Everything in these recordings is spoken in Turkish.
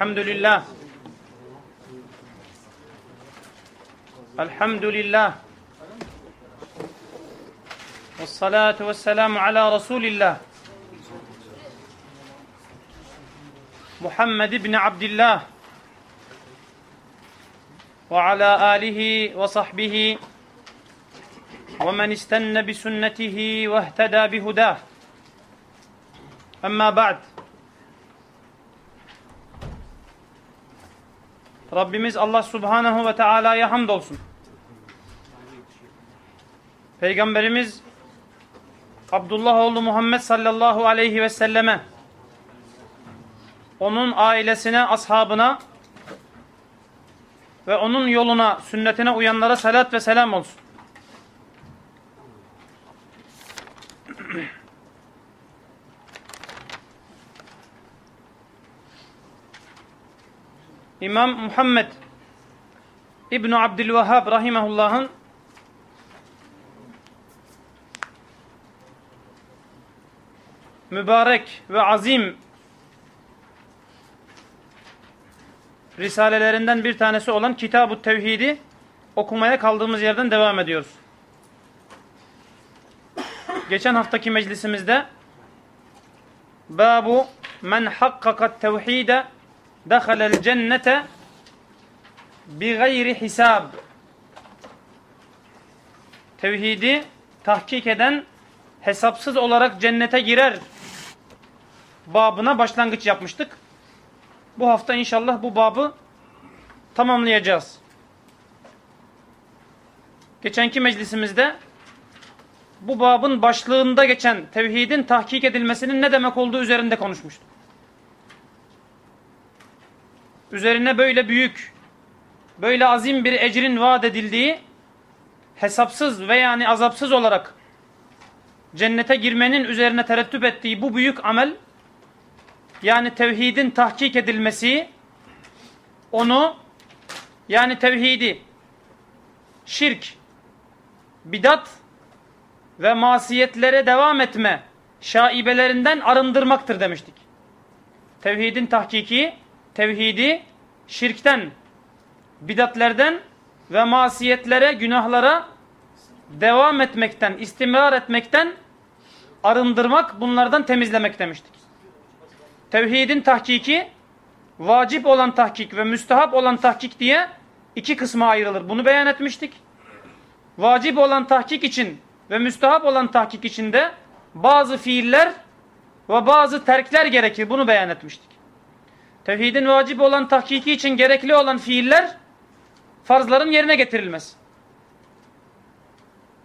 الحمد لله. الحمد لله. والصلاة والسلام على رسول الله. محمد بن عبد الله. وعلى آله وصحبه. ومن استنى بسنته واهتدى بهداه. أما بعد. Rabbimiz Allah Subhanahu ve Teala'ya hamdolsun. Peygamberimiz Abdullah oğlu Muhammed sallallahu aleyhi ve selleme onun ailesine, ashabına ve onun yoluna, sünnetine uyanlara salat ve selam olsun. İmam Muhammed İbn Abdülvehhab rahimehullah'ın mübarek ve azim risalelerinden bir tanesi olan Kitab-ı Tevhid'i okumaya kaldığımız yerden devam ediyoruz. Geçen haftaki meclisimizde Babu men hakkakat tevhide dehalel cennete bi gayri hisab tevhidi tahkik eden hesapsız olarak cennete girer babına başlangıç yapmıştık. Bu hafta inşallah bu babı tamamlayacağız. Geçenki meclisimizde bu babın başlığında geçen tevhidin tahkik edilmesinin ne demek olduğu üzerinde konuşmuştuk. Üzerine böyle büyük, böyle azim bir ecrin vaat edildiği, hesapsız ve yani azapsız olarak cennete girmenin üzerine terettüp ettiği bu büyük amel, yani tevhidin tahkik edilmesi, onu yani tevhidi, şirk, bidat ve masiyetlere devam etme şaibelerinden arındırmaktır demiştik. Tevhidin tahkiki, tevhidi şirkten, bidatlerden ve masiyetlere, günahlara devam etmekten, istimrar etmekten arındırmak, bunlardan temizlemek demiştik. Tevhidin tahkiki, vacip olan tahkik ve müstehap olan tahkik diye iki kısma ayrılır. Bunu beyan etmiştik. Vacip olan tahkik için ve müstehap olan tahkik için de bazı fiiller ve bazı terkler gerekir. Bunu beyan etmiştik. Tevhidin vacip olan tahkiki için gerekli olan fiiller farzların yerine getirilmez.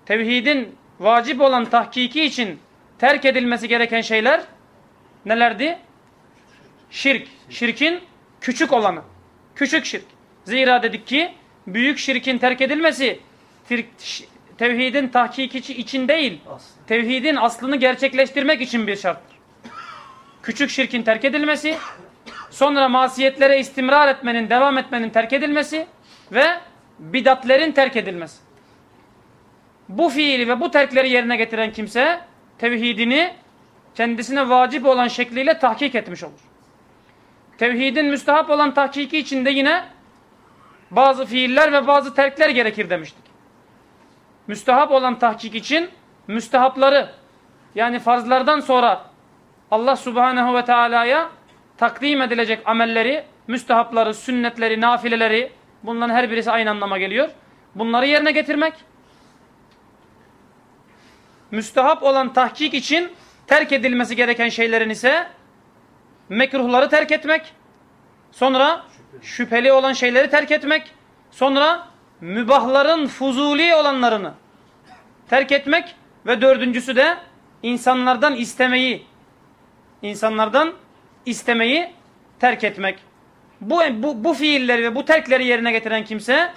Tevhidin vacip olan tahkiki için terk edilmesi gereken şeyler nelerdi? Şirk. Şirkin küçük olanı. Küçük şirk. Zira dedik ki büyük şirkin terk edilmesi tevhidin tahkiki için değil, tevhidin aslını gerçekleştirmek için bir şarttır. Küçük şirkin terk edilmesi, sonra masiyetlere istimrar etmenin, devam etmenin terk edilmesi ve bidatlerin terk edilmesi. Bu fiili ve bu terkleri yerine getiren kimse tevhidini kendisine vacip olan şekliyle tahkik etmiş olur. Tevhidin müstahap olan tahkiki içinde yine bazı fiiller ve bazı terkler gerekir demiştik. Müstahap olan tahkik için müstahapları yani farzlardan sonra Allah subhanehu ve teala'ya takdim edilecek amelleri, müstehapları, sünnetleri, nafileleri bunların her birisi aynı anlama geliyor. Bunları yerine getirmek. Müstehap olan tahkik için terk edilmesi gereken şeylerin ise mekruhları terk etmek. Sonra şüpheli olan şeyleri terk etmek. Sonra mübahların fuzuli olanlarını terk etmek. Ve dördüncüsü de insanlardan istemeyi insanlardan istemeyi terk etmek. Bu, bu, bu fiilleri ve bu terkleri yerine getiren kimse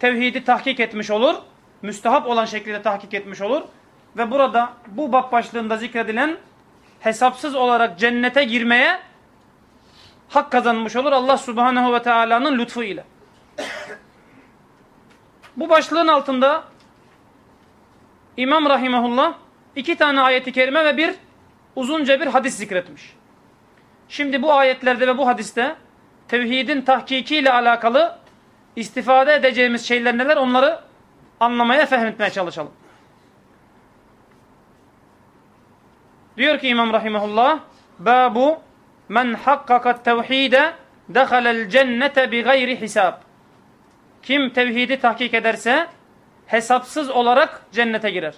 tevhidi tahkik etmiş olur. Müstahap olan şekilde tahkik etmiş olur. Ve burada bu bab başlığında zikredilen hesapsız olarak cennete girmeye hak kazanmış olur Allah subhanehu ve teala'nın lütfu ile. Bu başlığın altında İmam Rahimahullah iki tane ayeti kerime ve bir uzunca bir hadis zikretmiş. Şimdi bu ayetlerde ve bu hadiste tevhidin tahkikiyle alakalı istifade edeceğimiz şeyler neler onları anlamaya, fehmetmeye çalışalım. Diyor ki İmam Rahimahullah, Babu men hakkakat tevhide dehalel cennete bi gayri hisab. Kim tevhidi tahkik ederse hesapsız olarak cennete girer.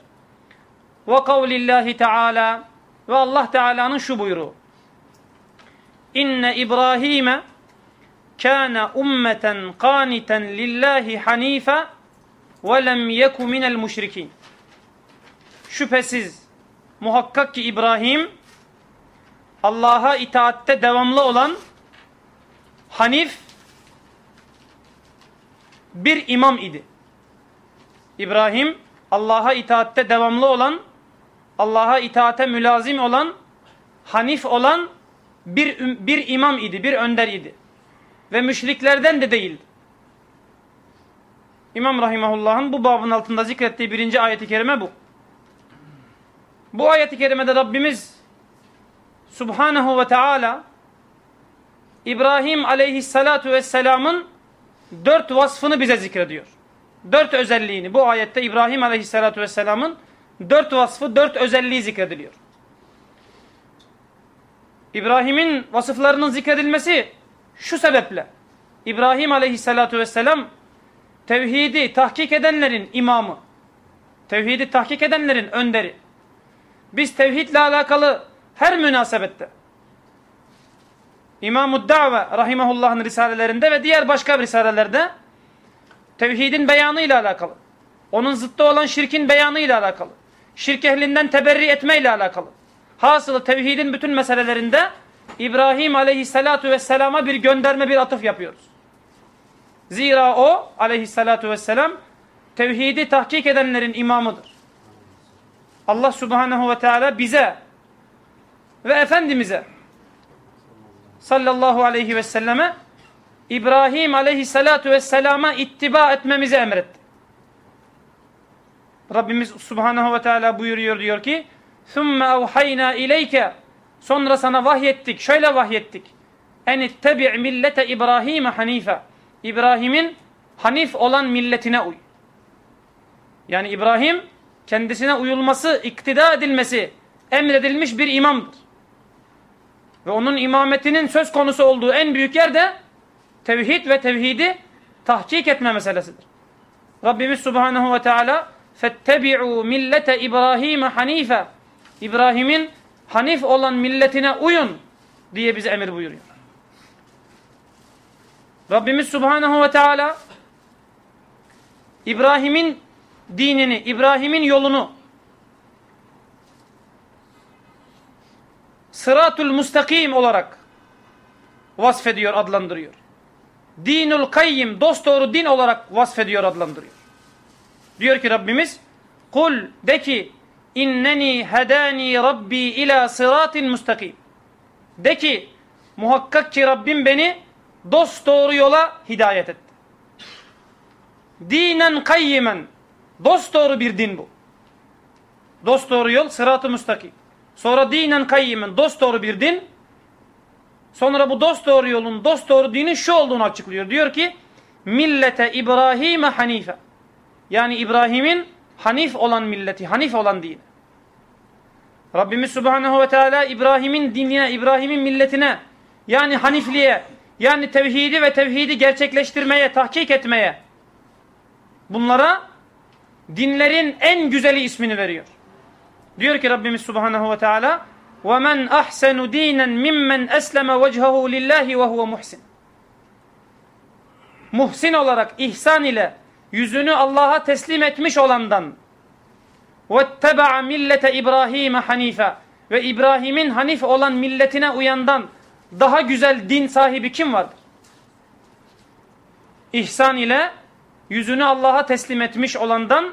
Ve kavlillahi teala ve Allah Teala'nın şu buyruğu. İnne İbrahim'e kâne ummeten qâniten lillahi hanife ve lem yeku minel müşrikin. Şüphesiz muhakkak ki İbrahim Allah'a itaatte devamlı olan Hanif bir imam idi. İbrahim Allah'a itaatte devamlı olan Allah'a itaate mülazim olan Hanif olan bir, bir imam idi, bir önder idi. Ve müşriklerden de değil. İmam Rahimahullah'ın bu babın altında zikrettiği birinci ayeti kerime bu. Bu ayeti kerimede Rabbimiz Subhanahu ve Teala İbrahim aleyhissalatu vesselamın dört vasfını bize zikrediyor. Dört özelliğini bu ayette İbrahim aleyhissalatu vesselamın dört vasfı, dört özelliği zikrediliyor. İbrahim'in vasıflarının zikredilmesi şu sebeple. İbrahim aleyhissalatu vesselam tevhidi tahkik edenlerin imamı. Tevhidi tahkik edenlerin önderi. Biz tevhidle alakalı her münasebette İmam-ı Da've rahimahullah'ın risalelerinde ve diğer başka risalelerde tevhidin beyanıyla alakalı. Onun zıttı olan şirkin beyanıyla alakalı. Şirk ehlinden teberri etmeyle alakalı. Hasılı tevhidin bütün meselelerinde İbrahim aleyhissalatu vesselama bir gönderme bir atıf yapıyoruz. Zira o aleyhissalatu vesselam tevhidi tahkik edenlerin imamıdır. Allah subhanehu ve teala bize ve Efendimiz'e sallallahu aleyhi ve selleme İbrahim aleyhissalatu vesselama ittiba etmemizi emretti. Rabbimiz subhanahu ve teala buyuruyor diyor ki ثُمَّ اَوْحَيْنَا اِلَيْكَ Sonra sana vahyettik, şöyle vahyettik. En ittebi' millete İbrahim hanife. İbrahim'in hanif olan milletine uy. Yani İbrahim kendisine uyulması, iktida edilmesi emredilmiş bir imamdır. Ve onun imametinin söz konusu olduğu en büyük yer de tevhid ve tevhidi tahkik etme meselesidir. Rabbimiz Subhanahu ve Teala فَاتَّبِعُوا millete İbrahim hanife İbrahim'in hanif olan milletine uyun diye bize emir buyuruyor. Rabbimiz Subhanahu ve Teala İbrahim'in dinini, İbrahim'in yolunu sıratul mustakim olarak vasfediyor, adlandırıyor. Dinul kayyim, dosdoğru din olarak vasfediyor, adlandırıyor. Diyor ki Rabbimiz, Kul de ki, inneni hedani rabbi ila sıratin mustakim. De ki, muhakkak ki Rabbim beni dosdoğru yola hidayet etti. Dinen kayyimen, dosdoğru bir din bu. Dosdoğru yol, sırat-ı müstakim. Sonra dinen kayyimin dost doğru bir din. Sonra bu dost doğru yolun dost doğru dinin şu olduğunu açıklıyor. Diyor ki millete İbrahim'e hanife. Yani İbrahim'in hanif olan milleti, hanif olan dini. Rabbimiz Subhanahu ve Teala İbrahim'in dinine, İbrahim'in milletine yani hanifliğe, yani tevhidi ve tevhidi gerçekleştirmeye, tahkik etmeye bunlara dinlerin en güzeli ismini veriyor. Diyor ki Rabbimiz Subhanahu ve Teala وَمَنْ أَحْسَنُ د۪ينًا مِمَّنْ أَسْلَمَ وَجْهَهُ لِلّٰهِ وَهُوَ muhsin. Muhsin olarak ihsan ile yüzünü Allah'a teslim etmiş olandan وَاتَّبَعَ millete İbrahim hanife ve İbrahim'in hanif olan milletine uyandan daha güzel din sahibi kim vardır? İhsan ile yüzünü Allah'a teslim etmiş olandan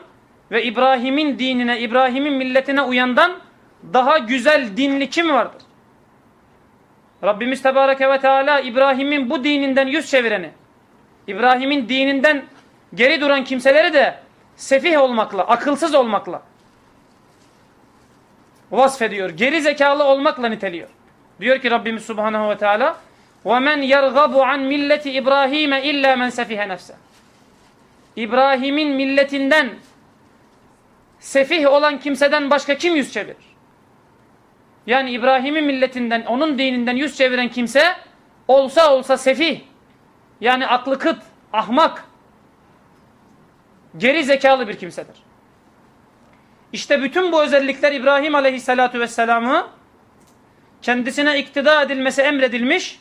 ve İbrahim'in dinine, İbrahim'in milletine uyandan daha güzel dinli kim vardır? Rabbimiz Tebareke ve Teala İbrahim'in bu dininden yüz çevireni, İbrahim'in dininden geri duran kimseleri de sefih olmakla, akılsız olmakla vasfediyor. Geri zekalı olmakla niteliyor. Diyor ki Rabbimiz Subhanahu ve Teala وَمَنْ يَرْغَبُ عَنْ مِلَّةِ إِبْرَاهِيمَ اِلَّا مَنْ سَفِهَ نَفْسَهِ İbrahim'in milletinden sefih olan kimseden başka kim yüz çevirir? Yani İbrahim'in milletinden, onun dininden yüz çeviren kimse olsa olsa sefih, yani aklı kıt, ahmak, geri zekalı bir kimsedir. İşte bütün bu özellikler İbrahim aleyhissalatu vesselam'ı kendisine iktida edilmesi emredilmiş,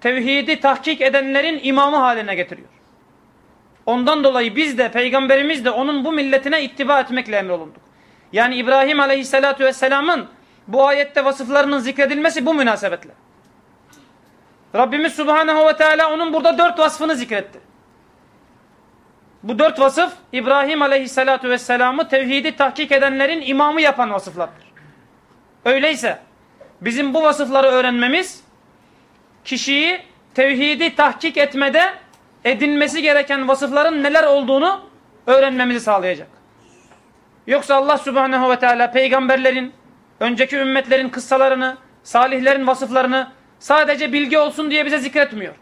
tevhidi tahkik edenlerin imamı haline getiriyor. Ondan dolayı biz de peygamberimiz de onun bu milletine ittiba etmekle emrolunduk. Yani İbrahim aleyhissalatu vesselamın bu ayette vasıflarının zikredilmesi bu münasebetle. Rabbimiz subhanehu ve teala onun burada dört vasfını zikretti. Bu dört vasıf İbrahim aleyhissalatu vesselamı tevhidi tahkik edenlerin imamı yapan vasıflardır. Öyleyse bizim bu vasıfları öğrenmemiz kişiyi tevhidi tahkik etmede edinmesi gereken vasıfların neler olduğunu öğrenmemizi sağlayacak. Yoksa Allah subhanehu ve teala peygamberlerin, önceki ümmetlerin kıssalarını, salihlerin vasıflarını sadece bilgi olsun diye bize zikretmiyor.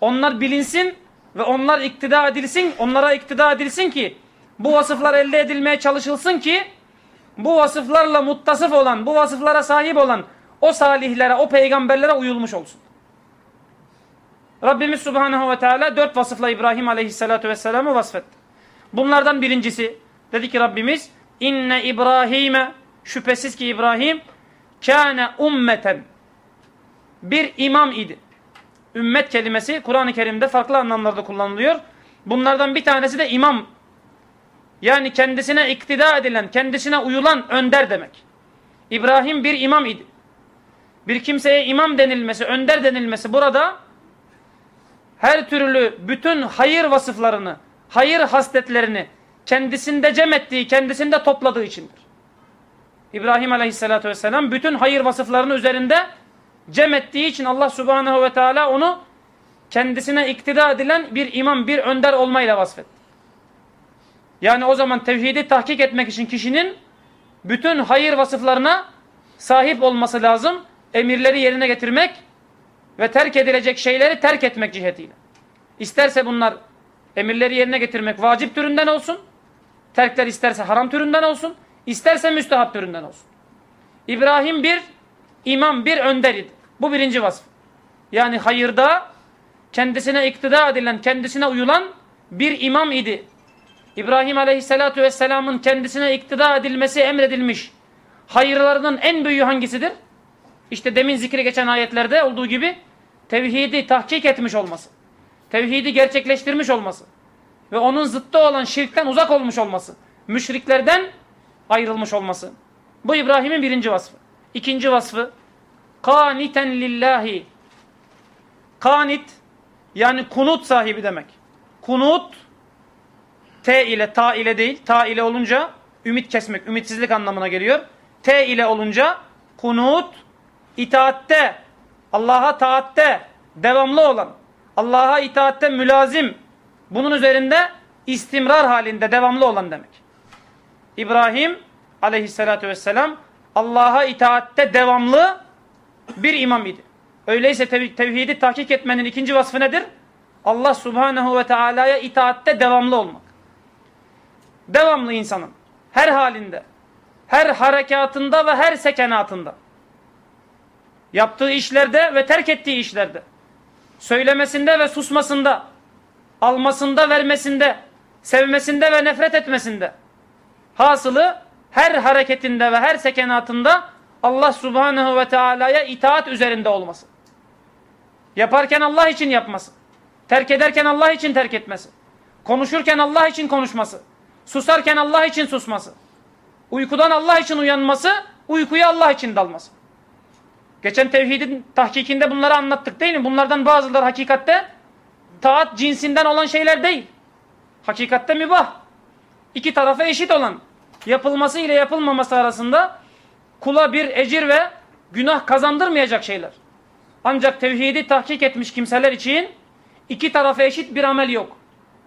Onlar bilinsin ve onlar iktida edilsin, onlara iktida edilsin ki bu vasıflar elde edilmeye çalışılsın ki bu vasıflarla muttasıf olan, bu vasıflara sahip olan o salihlere, o peygamberlere uyulmuş olsun. Rabbimiz Subhanahu ve Teala dört vasıfla İbrahim Aleyhisselatü Vesselam'ı vasfetti. Bunlardan birincisi dedi ki Rabbimiz inne İbrahim'e şüphesiz ki İbrahim kâne ummeten bir imam idi. Ümmet kelimesi Kur'an-ı Kerim'de farklı anlamlarda kullanılıyor. Bunlardan bir tanesi de imam. Yani kendisine iktida edilen, kendisine uyulan önder demek. İbrahim bir imam idi. Bir kimseye imam denilmesi, önder denilmesi burada her türlü bütün hayır vasıflarını, hayır hasletlerini kendisinde cem ettiği, kendisinde topladığı içindir. İbrahim Aleyhisselatü Vesselam bütün hayır vasıflarını üzerinde cem ettiği için Allah Subhanahu ve Teala onu kendisine iktida edilen bir imam, bir önder olmayla vasfetti. Yani o zaman tevhidi tahkik etmek için kişinin bütün hayır vasıflarına sahip olması lazım. Emirleri yerine getirmek ve terk edilecek şeyleri terk etmek cihetiyle. İsterse bunlar emirleri yerine getirmek vacip türünden olsun. Terkler isterse haram türünden olsun. isterse müstehap türünden olsun. İbrahim bir imam, bir önder idi. Bu birinci vasf. Yani hayırda kendisine iktida edilen, kendisine uyulan bir imam idi. İbrahim Aleyhisselatü Vesselam'ın kendisine iktida edilmesi emredilmiş. Hayırlarının en büyüğü hangisidir? İşte demin zikri geçen ayetlerde olduğu gibi tevhidi tahkik etmiş olması. Tevhidi gerçekleştirmiş olması. Ve onun zıttı olan şirkten uzak olmuş olması. Müşriklerden ayrılmış olması. Bu İbrahim'in birinci vasfı. İkinci vasfı kaniten lillahi. Kanit yani kunut sahibi demek. Kunut T ile ta ile değil. Ta ile olunca ümit kesmek, ümitsizlik anlamına geliyor. T ile olunca kunut itaatte, Allah'a taatte devamlı olan, Allah'a itaatte mülazim, bunun üzerinde istimrar halinde devamlı olan demek. İbrahim aleyhissalatü vesselam Allah'a itaatte devamlı bir imam idi. Öyleyse tev tevhidi tahkik etmenin ikinci vasfı nedir? Allah subhanehu ve teala'ya itaatte devamlı olmak. Devamlı insanın her halinde, her harekatında ve her sekenatında yaptığı işlerde ve terk ettiği işlerde, söylemesinde ve susmasında, almasında, vermesinde, sevmesinde ve nefret etmesinde, hasılı her hareketinde ve her sekenatında Allah subhanehu ve teala'ya itaat üzerinde olması. Yaparken Allah için yapması. Terk ederken Allah için terk etmesi. Konuşurken Allah için konuşması. Susarken Allah için susması. Uykudan Allah için uyanması, uykuya Allah için dalması. Geçen tevhidin tahkikinde bunları anlattık değil mi? Bunlardan bazıları hakikatte taat cinsinden olan şeyler değil. Hakikatte mübah. İki tarafa eşit olan, yapılması ile yapılmaması arasında kula bir ecir ve günah kazandırmayacak şeyler. Ancak tevhidi tahkik etmiş kimseler için iki tarafa eşit bir amel yok.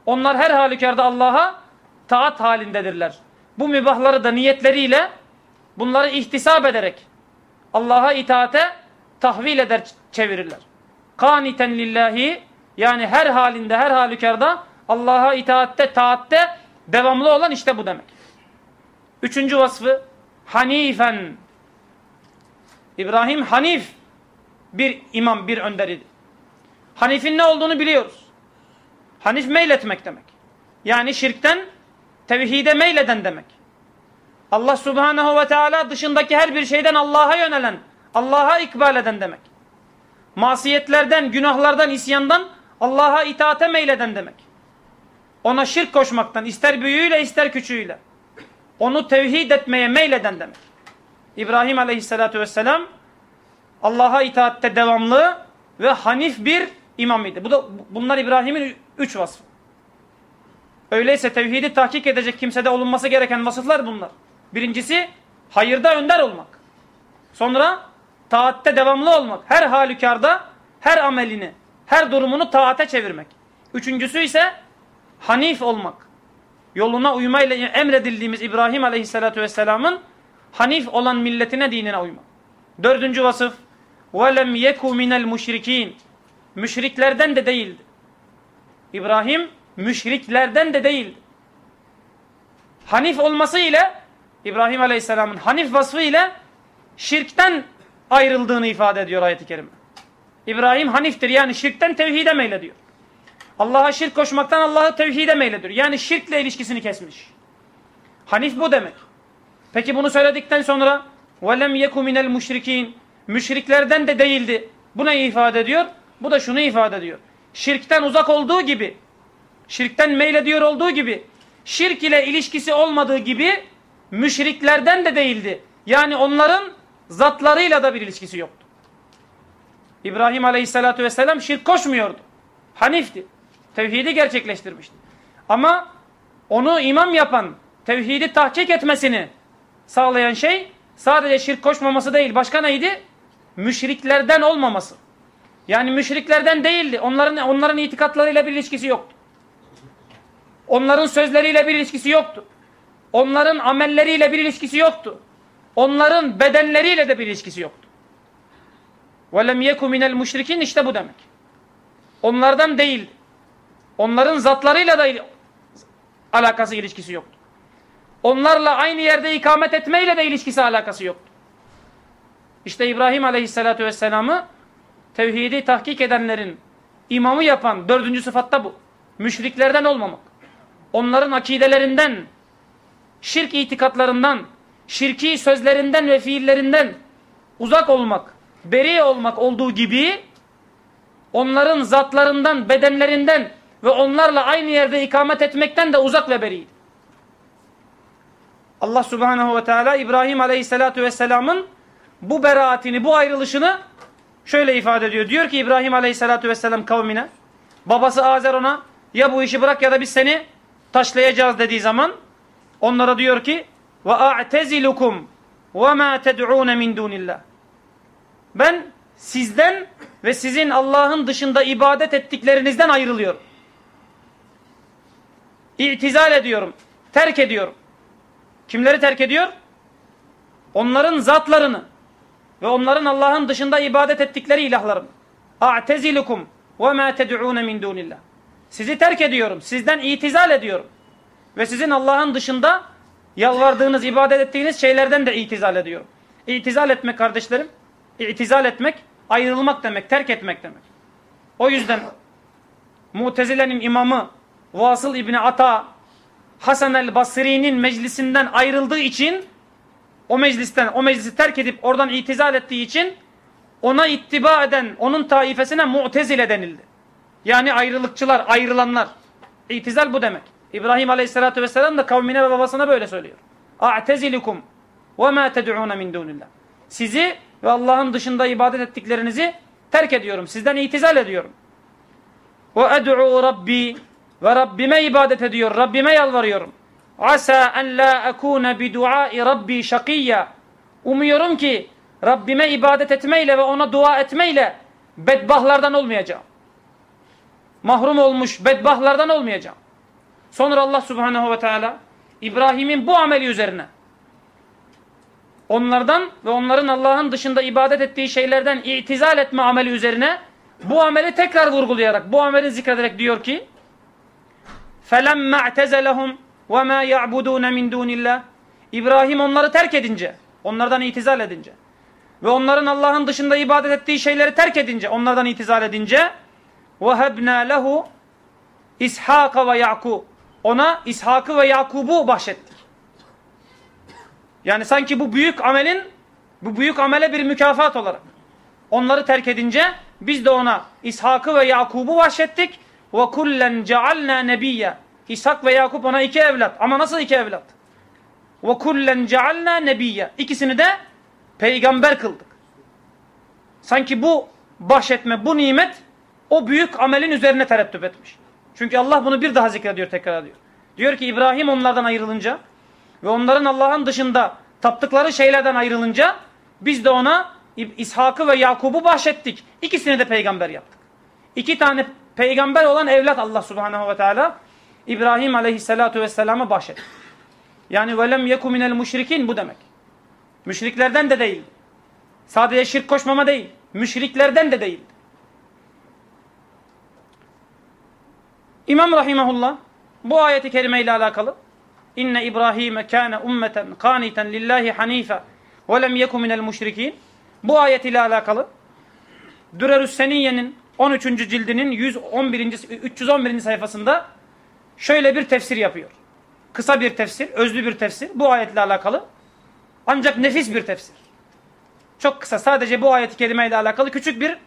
Onlar her halükarda Allah'a taat halindedirler. Bu mübahları da niyetleriyle bunları ihtisap ederek Allah'a itaate tahvil eder çevirirler. kaniten lillahi yani her halinde her halükarda Allah'a itaatte taatte devamlı olan işte bu demek. Üçüncü vasfı hanifen. İbrahim Hanif bir imam, bir önder idi. Hanif'in ne olduğunu biliyoruz. Hanif meyletmek demek. Yani şirkten tevhide meyleden demek. Allah subhanehu ve teala dışındaki her bir şeyden Allah'a yönelen, Allah'a ikbal eden demek. Masiyetlerden, günahlardan, isyandan Allah'a itaate meyleden demek. Ona şirk koşmaktan, ister büyüğüyle ister küçüğüyle. Onu tevhid etmeye meyleden demek. İbrahim aleyhissalatu vesselam Allah'a itaatte devamlı ve hanif bir imam. Bu da, bunlar İbrahim'in üç vasfı. Öyleyse tevhidi tahkik edecek kimsede olunması gereken vasıflar bunlar. Birincisi hayırda önder olmak. Sonra taatte devamlı olmak. Her halükarda her amelini, her durumunu taate çevirmek. Üçüncüsü ise hanif olmak Yoluna uymayla emredildiğimiz İbrahim Aleyhisselatü Vesselam'ın hanif olan milletine, dinine uymak. Dördüncü vasıf وَلَمْ يَكُ مِنَ الْمُشْرِك۪ينَ Müşriklerden de değildi. İbrahim müşriklerden de değildi. Hanif olması ile İbrahim Aleyhisselam'ın hanif vasfı ile şirkten ayrıldığını ifade ediyor ayet-i kerime. İbrahim haniftir yani şirkten tevhide meylediyor. Allah'a şirk koşmaktan Allah'ı tevhide meylediyor. Yani şirkle ilişkisini kesmiş. Hanif bu demek. Peki bunu söyledikten sonra وَلَمْ يَكُ مِنَ الْمُشْرِك۪ينَ Müşriklerden de değildi. Bu ne ifade ediyor? Bu da şunu ifade ediyor. Şirkten uzak olduğu gibi, şirkten meylediyor olduğu gibi, şirk ile ilişkisi olmadığı gibi müşriklerden de değildi. Yani onların zatlarıyla da bir ilişkisi yoktu. İbrahim Aleyhisselatü Vesselam şirk koşmuyordu. Hanifti. Tevhidi gerçekleştirmişti. Ama onu imam yapan, tevhidi tahkik etmesini sağlayan şey sadece şirk koşmaması değil. Başka neydi? Müşriklerden olmaması. Yani müşriklerden değildi. Onların onların itikatlarıyla bir ilişkisi yoktu. Onların sözleriyle bir ilişkisi yoktu. Onların amelleriyle bir ilişkisi yoktu. Onların bedenleriyle de bir ilişkisi yoktu. وَلَمْ يَكُ مِنَ الْمُشْرِكِينَ işte bu demek. Onlardan değil. Onların zatlarıyla da alakası, ilişkisi yoktu. Onlarla aynı yerde ikamet etmeyle de ilişkisi, alakası yoktu. İşte İbrahim Aleyhisselatü Vesselam'ı tevhidi tahkik edenlerin imamı yapan dördüncü sıfatta bu. Müşriklerden olmamak. Onların akidelerinden, şirk itikatlarından, şirki sözlerinden ve fiillerinden uzak olmak, beri olmak olduğu gibi onların zatlarından, bedenlerinden ve onlarla aynı yerde ikamet etmekten de uzak ve beriydi. Allah subhanehu ve teala İbrahim aleyhissalatu vesselamın bu beraatini, bu ayrılışını şöyle ifade ediyor. Diyor ki İbrahim aleyhissalatu vesselam kavmine, babası Azer ona ya bu işi bırak ya da biz seni taşlayacağız dediği zaman onlara diyor ki ve a'tezilukum ve ma ted'un min dunillah. Ben sizden ve sizin Allah'ın dışında ibadet ettiklerinizden ayrılıyorum. İtizal ediyorum. Terk ediyorum. Kimleri terk ediyor? Onların zatlarını ve onların Allah'ın dışında ibadet ettikleri ilahlarını. A'tezilukum ve ma ted'un min dunillah. Sizi terk ediyorum. Sizden itizal ediyorum. Ve sizin Allah'ın dışında yalvardığınız, ibadet ettiğiniz şeylerden de itizal ediyorum. İtizal etmek kardeşlerim, itizal etmek ayrılmak demek, terk etmek demek. O yüzden Mutezile'nin imamı Vasıl İbni Ata Hasan el Basri'nin meclisinden ayrıldığı için o meclisten, o meclisi terk edip oradan itizal ettiği için ona ittiba eden, onun taifesine Mu'tezile denildi. Yani ayrılıkçılar, ayrılanlar. İtizal bu demek. İbrahim Aleyhisselatü Vesselam da kavmine ve babasına böyle söylüyor. A'tezilikum ve ma ted'un min dunillah. Sizi ve Allah'ın dışında ibadet ettiklerinizi terk ediyorum. Sizden itizal ediyorum. Ed'u rabbi ve Rabbime ibadet ediyor. Rabbime yalvarıyorum. Asa en la akuna bi duai rabbi şakiyya. Umuyorum ki Rabbime ibadet etmeyle ve ona dua etmeyle bedbahlardan olmayacağım. Mahrum olmuş bedbahlardan olmayacağım. Sonra Allah subhanehu ve teala İbrahim'in bu ameli üzerine onlardan ve onların Allah'ın dışında ibadet ettiği şeylerden itizal etme ameli üzerine Bu ameli tekrar vurgulayarak, bu ameli zikrederek diyor ki فَلَمَّا اَعْتَزَلَهُمْ وَمَا يَعْبُدُونَ مِنْ دُونِ اللّٰهِ İbrahim onları terk edince, onlardan itizal edince ve onların Allah'ın dışında ibadet ettiği şeyleri terk edince, onlardan itizal edince وَهَبْنَا لَهُ İshak ve Yakub. Ona İshak'ı ve Yakub'u bahşettik. Yani sanki bu büyük amelin, bu büyük amele bir mükafat olarak. Onları terk edince biz de ona İshak'ı ve Yakub'u bahşettik. ve kullen cealna nebiyya. İshak ve Yakup ona iki evlat. Ama nasıl iki evlat? Ve kullen cealna nebiyya. İkisini de peygamber kıldık. Sanki bu bahşetme, bu nimet o büyük amelin üzerine terettüp etmiş. Çünkü Allah bunu bir daha zikrediyor, tekrar ediyor. Diyor ki İbrahim onlardan ayrılınca ve onların Allah'ın dışında taptıkları şeylerden ayrılınca biz de ona İshak'ı ve Yakub'u bahşettik. İkisini de peygamber yaptık. İki tane peygamber olan evlat Allah subhanehu ve teala İbrahim aleyhissalatu vesselama bahşetti. Yani velem yeku minel müşrikin bu demek. Müşriklerden de değil. Sadece şirk koşmama değil. Müşriklerden de değil. İmam Rahimahullah bu ayeti kerime ile alakalı İnne İbrahim'e kâne ummeten kâniten lillahi hanife ve lem yeku minel müşrikin bu ayet ile alakalı Dürerü's Seniyye'nin 13. cildinin 111. 311. sayfasında şöyle bir tefsir yapıyor. Kısa bir tefsir, özlü bir tefsir bu ayetle alakalı. Ancak nefis bir tefsir. Çok kısa sadece bu ayet-i kerime ile alakalı küçük bir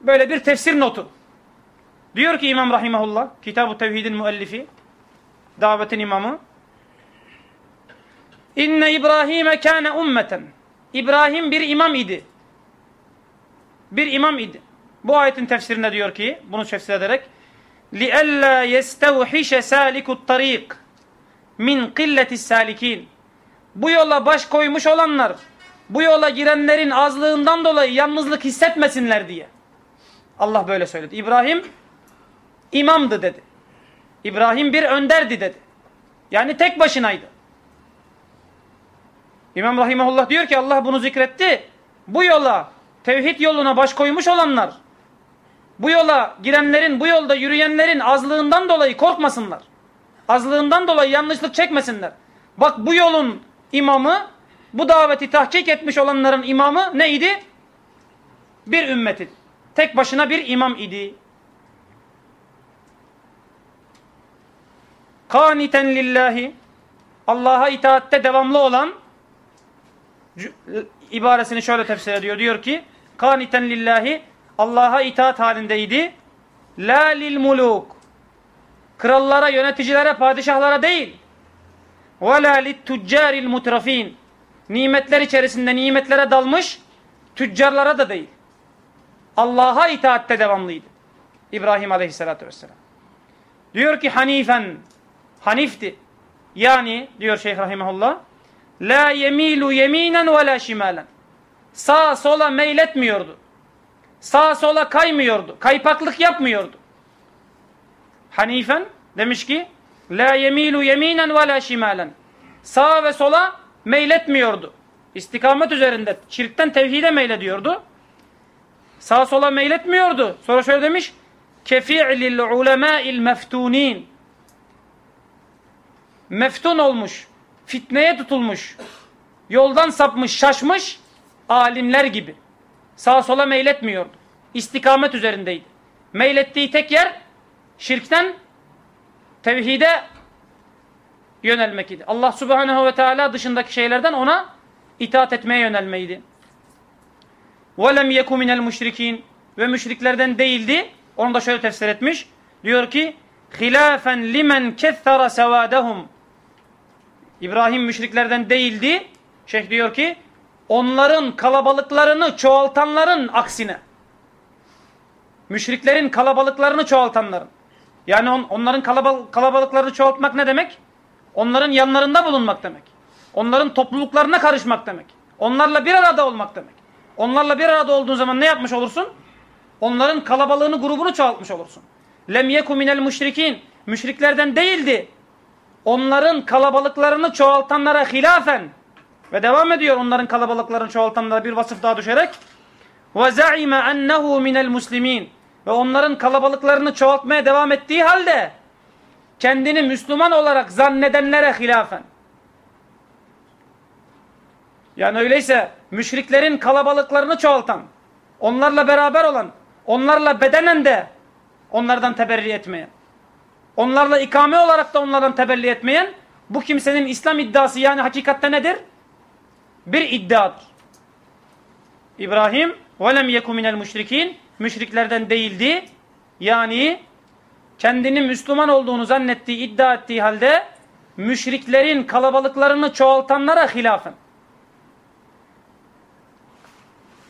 böyle bir tefsir notu. Diyor ki İmam Rahimahullah, Kitab-ı Tevhid'in müellifi, davetin imamı, İnne İbrahim'e kâne ummeten. İbrahim bir imam idi. Bir imam idi. Bu ayetin tefsirinde diyor ki, bunu tefsir ederek, لِأَلَّا يَسْتَوْحِشَ سَالِكُ الطَّرِيقِ min قِلَّةِ salikin. Bu yola baş koymuş olanlar, bu yola girenlerin azlığından dolayı yalnızlık hissetmesinler diye. Allah böyle söyledi. İbrahim imamdı dedi. İbrahim bir önderdi dedi. Yani tek başınaydı. İmam Rahimahullah diyor ki Allah bunu zikretti. Bu yola, tevhid yoluna baş koymuş olanlar, bu yola girenlerin, bu yolda yürüyenlerin azlığından dolayı korkmasınlar. Azlığından dolayı yanlışlık çekmesinler. Bak bu yolun imamı, bu daveti tahkik etmiş olanların imamı neydi? Bir ümmeti. Tek başına bir imam idi. Kaniten lillahi Allah'a itaatte devamlı olan ibaresini şöyle tefsir ediyor. Diyor ki kaniten lillahi Allah'a itaat halindeydi. La lil muluk krallara, yöneticilere, padişahlara değil. Ve la lit tüccaril mutrafin nimetler içerisinde nimetlere dalmış tüccarlara da değil. Allah'a itaatte devamlıydı. İbrahim aleyhissalatü vesselam. Diyor ki hanifen hanifti. Yani diyor Şeyh Rahimahullah la yemilu yeminen ve la şimalen. Sağa sola meyletmiyordu. Sağa sola kaymıyordu. Kaypaklık yapmıyordu. Hanifen demiş ki la yemilu yeminen ve la şimalen. Sağa ve sola meyletmiyordu. İstikamet üzerinde şirkten tevhide meylediyordu. Sağa sola meyletmiyordu. Sonra şöyle demiş kefi'lil ulemâil meftunin meftun olmuş, fitneye tutulmuş, yoldan sapmış, şaşmış alimler gibi. Sağa sola meyletmiyordu. İstikamet üzerindeydi. Meylettiği tek yer şirkten tevhide yönelmek idi. Allah subhanehu ve teala dışındaki şeylerden ona itaat etmeye yönelmeydi. وَلَمْ يَكُ مِنَ الْمُشْرِك۪ينَ Ve müşriklerden değildi. Onu da şöyle tefsir etmiş. Diyor ki خِلَافًا لِمَنْ كَثَّرَ سَوَادَهُمْ İbrahim müşriklerden değildi. Şeyh diyor ki onların kalabalıklarını çoğaltanların aksine. Müşriklerin kalabalıklarını çoğaltanların. Yani on, onların kalabal kalabalıklarını çoğaltmak ne demek? Onların yanlarında bulunmak demek. Onların topluluklarına karışmak demek. Onlarla bir arada olmak demek. Onlarla bir arada olduğun zaman ne yapmış olursun? Onların kalabalığını, grubunu çoğaltmış olursun. Lem yeku minel müşrikin. Müşriklerden değildi. Onların kalabalıklarını çoğaltanlara hilafen ve devam ediyor onların kalabalıklarını çoğaltanlara bir vasıf daha düşerek za'ime ennehu minel muslimin ve onların kalabalıklarını çoğaltmaya devam ettiği halde kendini Müslüman olarak zannedenlere hilafen. Yani öyleyse müşriklerin kalabalıklarını çoğaltan, onlarla beraber olan, onlarla bedenen de onlardan teberri etmeyen, onlarla ikame olarak da onlardan teberri etmeyen, bu kimsenin İslam iddiası yani hakikatte nedir? Bir iddiadır. İbrahim velem yeku minel müşrikin müşriklerden değildi. Yani kendini Müslüman olduğunu zannettiği, iddia ettiği halde müşriklerin kalabalıklarını çoğaltanlara hilafen.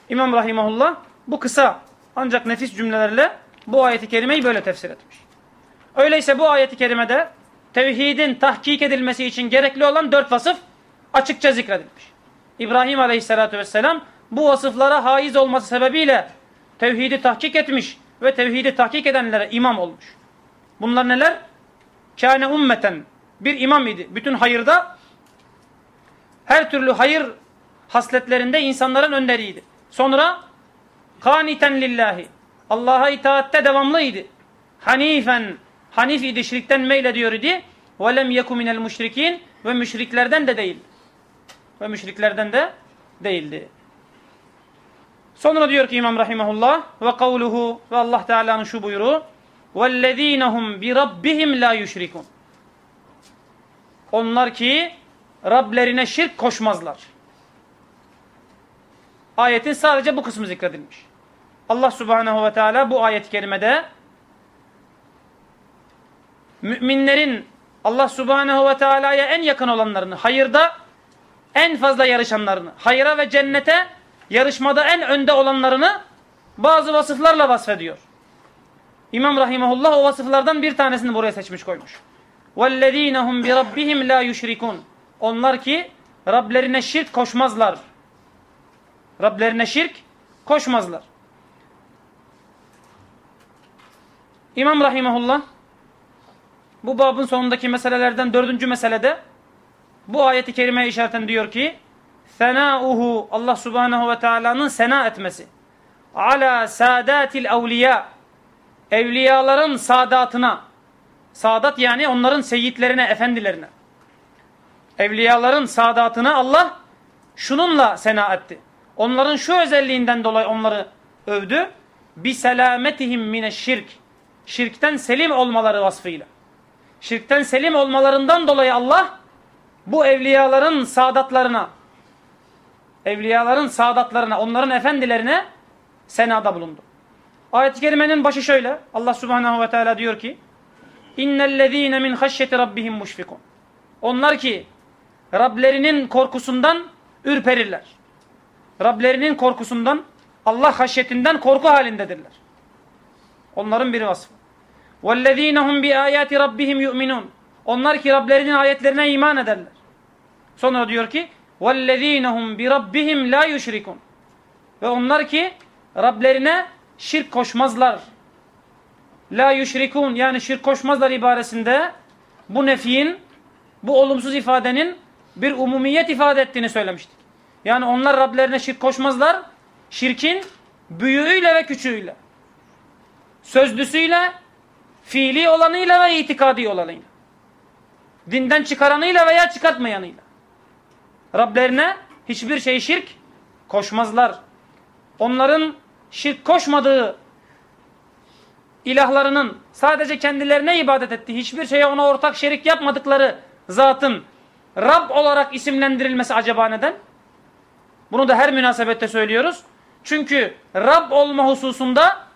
İmam Rahimahullah bu kısa ancak nefis cümlelerle bu ayeti kerimeyi böyle tefsir etmiş. Öyleyse bu ayeti kerimede tevhidin tahkik edilmesi için gerekli olan dört vasıf açıkça zikredilmiş. İbrahim Aleyhisselatü Vesselam bu vasıflara haiz olması sebebiyle tevhidi tahkik etmiş ve tevhidi tahkik edenlere imam olmuş. Bunlar neler? Kâne ummeten bir imam idi. Bütün hayırda her türlü hayır hasletlerinde insanların önderiydi. Sonra kaniten lillahi Allah'a itaatte devamlıydı. Hanifen Hanif idi, şirkten meylediyor idi. Ve lem yeku minel müşrikin ve müşriklerden de değil Ve müşriklerden de değildi. Sonra diyor ki İmam Rahimahullah ve kavluhu ve Allah Teala'nın şu buyruğu وَالَّذ۪ينَ هُمْ بِرَبِّهِمْ لَا يُشْرِكُونَ Onlar ki Rablerine şirk koşmazlar. Ayetin sadece bu kısmı zikredilmiş. Allah Subhanahu ve Teala bu ayet-i kerimede müminlerin Allah Subhanahu ve Teala'ya en yakın olanlarını, hayırda en fazla yarışanlarını, hayıra ve cennete yarışmada en önde olanlarını bazı vasıflarla vasfediyor. İmam Rahimahullah o vasıflardan bir tanesini buraya seçmiş koymuş. وَالَّذ۪ينَ هُمْ بِرَبِّهِمْ لَا يُشْرِكُونَ Onlar ki Rablerine şirk koşmazlar. Rablerine şirk koşmazlar. İmam Rahimahullah bu babın sonundaki meselelerden dördüncü meselede bu ayeti kerimeye işareten diyor ki Senauhu Allah subhanehu ve teala'nın sena etmesi. Ala sadatil evliya evliyaların sadatına sadat yani onların seyitlerine, efendilerine evliyaların sadatına Allah şununla sena etti. Onların şu özelliğinden dolayı onları övdü. Bi selametihim mine şirk. Şirkten selim olmaları vasfıyla. Şirkten selim olmalarından dolayı Allah bu evliyaların sadatlarına evliyaların saadatlarına, onların efendilerine senada bulundu. Ayet-i kerimenin başı şöyle. Allah Subhanahu ve Teala diyor ki: "İnnellezîne min haşyeti rabbihim muşfikun." Onlar ki Rablerinin korkusundan ürperirler. Rablerinin korkusundan, Allah haşyetinden korku halindedirler. Onların bir vasfı. وَالَّذ۪ينَ هُمْ بِآيَاتِ رَبِّهِمْ يُؤْمِنُونَ Onlar ki Rablerinin ayetlerine iman ederler. Sonra diyor ki وَالَّذ۪ينَ هُمْ بِرَبِّهِمْ لَا يُشْرِكُونَ Ve onlar ki Rablerine şirk koşmazlar. La yüşrikun yani şirk koşmazlar ibaresinde bu nefiyin, bu olumsuz ifadenin bir umumiyet ifade ettiğini söylemiştik. Yani onlar Rablerine şirk koşmazlar. Şirkin büyüğüyle ve küçüğüyle. Sözlüsüyle, fiili olanıyla ve itikadi olanıyla. Dinden çıkaranıyla veya çıkartmayanıyla. Rablerine hiçbir şey şirk koşmazlar. Onların şirk koşmadığı ilahlarının sadece kendilerine ibadet ettiği, hiçbir şeye ona ortak şerik yapmadıkları zatın Rab olarak isimlendirilmesi acaba neden? Bunu da her münasebette söylüyoruz. Çünkü Rab olma hususunda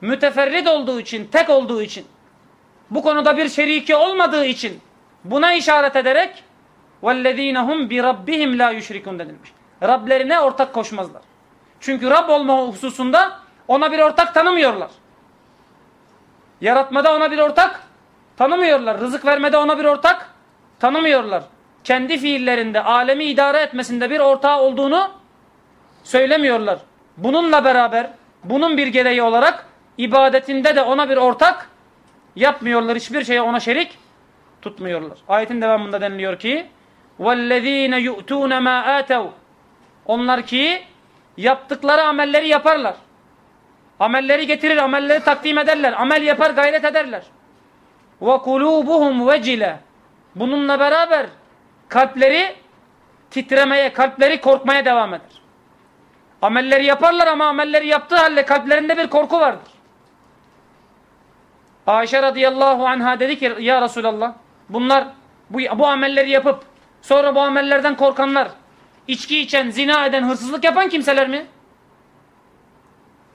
müteferrid olduğu için, tek olduğu için, bu konuda bir şeriki olmadığı için buna işaret ederek وَالَّذ۪ينَ هُمْ بِرَبِّهِمْ لَا يُشْرِكُونَ denilmiş. Rablerine ortak koşmazlar. Çünkü Rab olma hususunda ona bir ortak tanımıyorlar. Yaratmada ona bir ortak tanımıyorlar. Rızık vermede ona bir ortak tanımıyorlar. Kendi fiillerinde, alemi idare etmesinde bir ortağı olduğunu söylemiyorlar. Bununla beraber, bunun bir gereği olarak ibadetinde de ona bir ortak yapmıyorlar. Hiçbir şeye ona şerik tutmuyorlar. Ayetin devamında deniliyor ki وَالَّذ۪ينَ يُؤْتُونَ مَا آتَوْا Onlar ki yaptıkları amelleri yaparlar. Amelleri getirir, amelleri takdim ederler. Amel yapar, gayret ederler. Ve kulubuhum vecile. Bununla beraber kalpleri titremeye, kalpleri korkmaya devam eder. Amelleri yaparlar ama amelleri yaptığı halde kalplerinde bir korku vardır. Ayşe radıyallahu anha dedi ki ya Resulallah bunlar bu, bu amelleri yapıp sonra bu amellerden korkanlar içki içen, zina eden, hırsızlık yapan kimseler mi?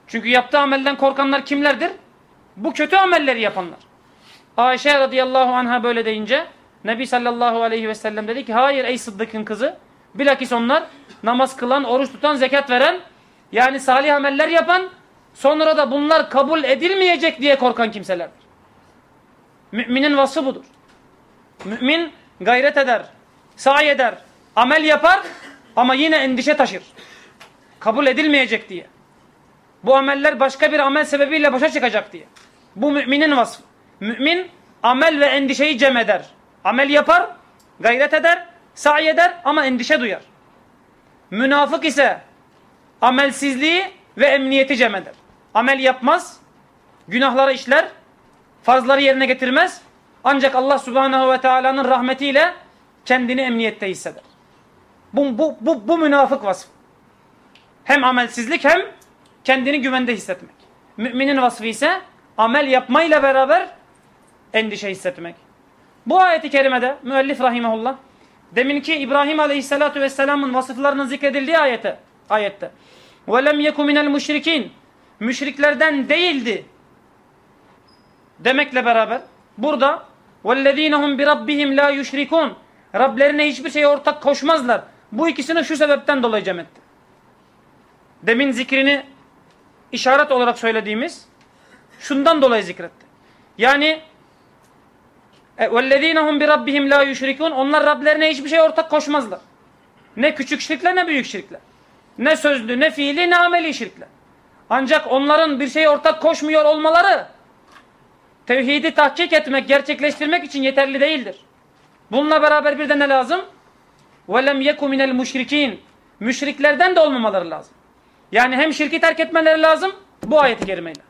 Çünkü yaptığı amelden korkanlar kimlerdir? Bu kötü amelleri yapanlar. Ayşe radıyallahu anha böyle deyince Nebi sallallahu aleyhi ve sellem dedi ki hayır ey Sıddık'ın kızı bilakis onlar namaz kılan, oruç tutan, zekat veren yani salih ameller yapan sonra da bunlar kabul edilmeyecek diye korkan kimselerdir. Müminin vasfı budur. Mümin gayret eder, sahi eder, amel yapar ama yine endişe taşır. Kabul edilmeyecek diye. Bu ameller başka bir amel sebebiyle başa çıkacak diye. Bu müminin vasfı. Mümin amel ve endişeyi cem eder. Amel yapar, gayret eder, sahi eder ama endişe duyar. Münafık ise amelsizliği ve emniyeti cem eder. Amel yapmaz, günahları işler, farzları yerine getirmez. Ancak Allah subhanehu ve teala'nın rahmetiyle kendini emniyette hisseder. Bu, bu, bu, bu münafık vasfı. Hem amelsizlik hem kendini güvende hissetmek. Müminin vasfı ise amel yapmayla beraber endişe hissetmek. Bu ayeti kerimede müellif rahimahullah deminki İbrahim aleyhissalatu vesselamın vasıflarının zikredildiği ayete, ayette وَلَمْ يَكُ مِنَ الْمُشْرِك۪ينَ Müşriklerden değildi demekle beraber burada وَالَّذ۪ينَ هُمْ بِرَبِّهِمْ لَا يُشْرِكُونَ Rablerine hiçbir şeye ortak koşmazlar. Bu ikisini şu sebepten dolayı cem etti. Demin zikrini işaret olarak söylediğimiz şundan dolayı zikretti. Yani وَالَّذ۪ينَ هُمْ بِرَبِّهِمْ لَا يُشْرِكُونَ Onlar Rablerine hiçbir şeye ortak koşmazlar. Ne küçük şirkler ne büyük şirkler. Ne sözlü, ne fiili, ne ameli şirkler. Ancak onların bir şeye ortak koşmuyor olmaları tevhidi tahkik etmek, gerçekleştirmek için yeterli değildir. Bununla beraber bir de ne lazım? وَلَمْ يَكُ مِنَ الْمُشْرِك۪ينَ Müşriklerden de olmamaları lazım. Yani hem şirki terk etmeleri lazım bu ayeti kerimeyle.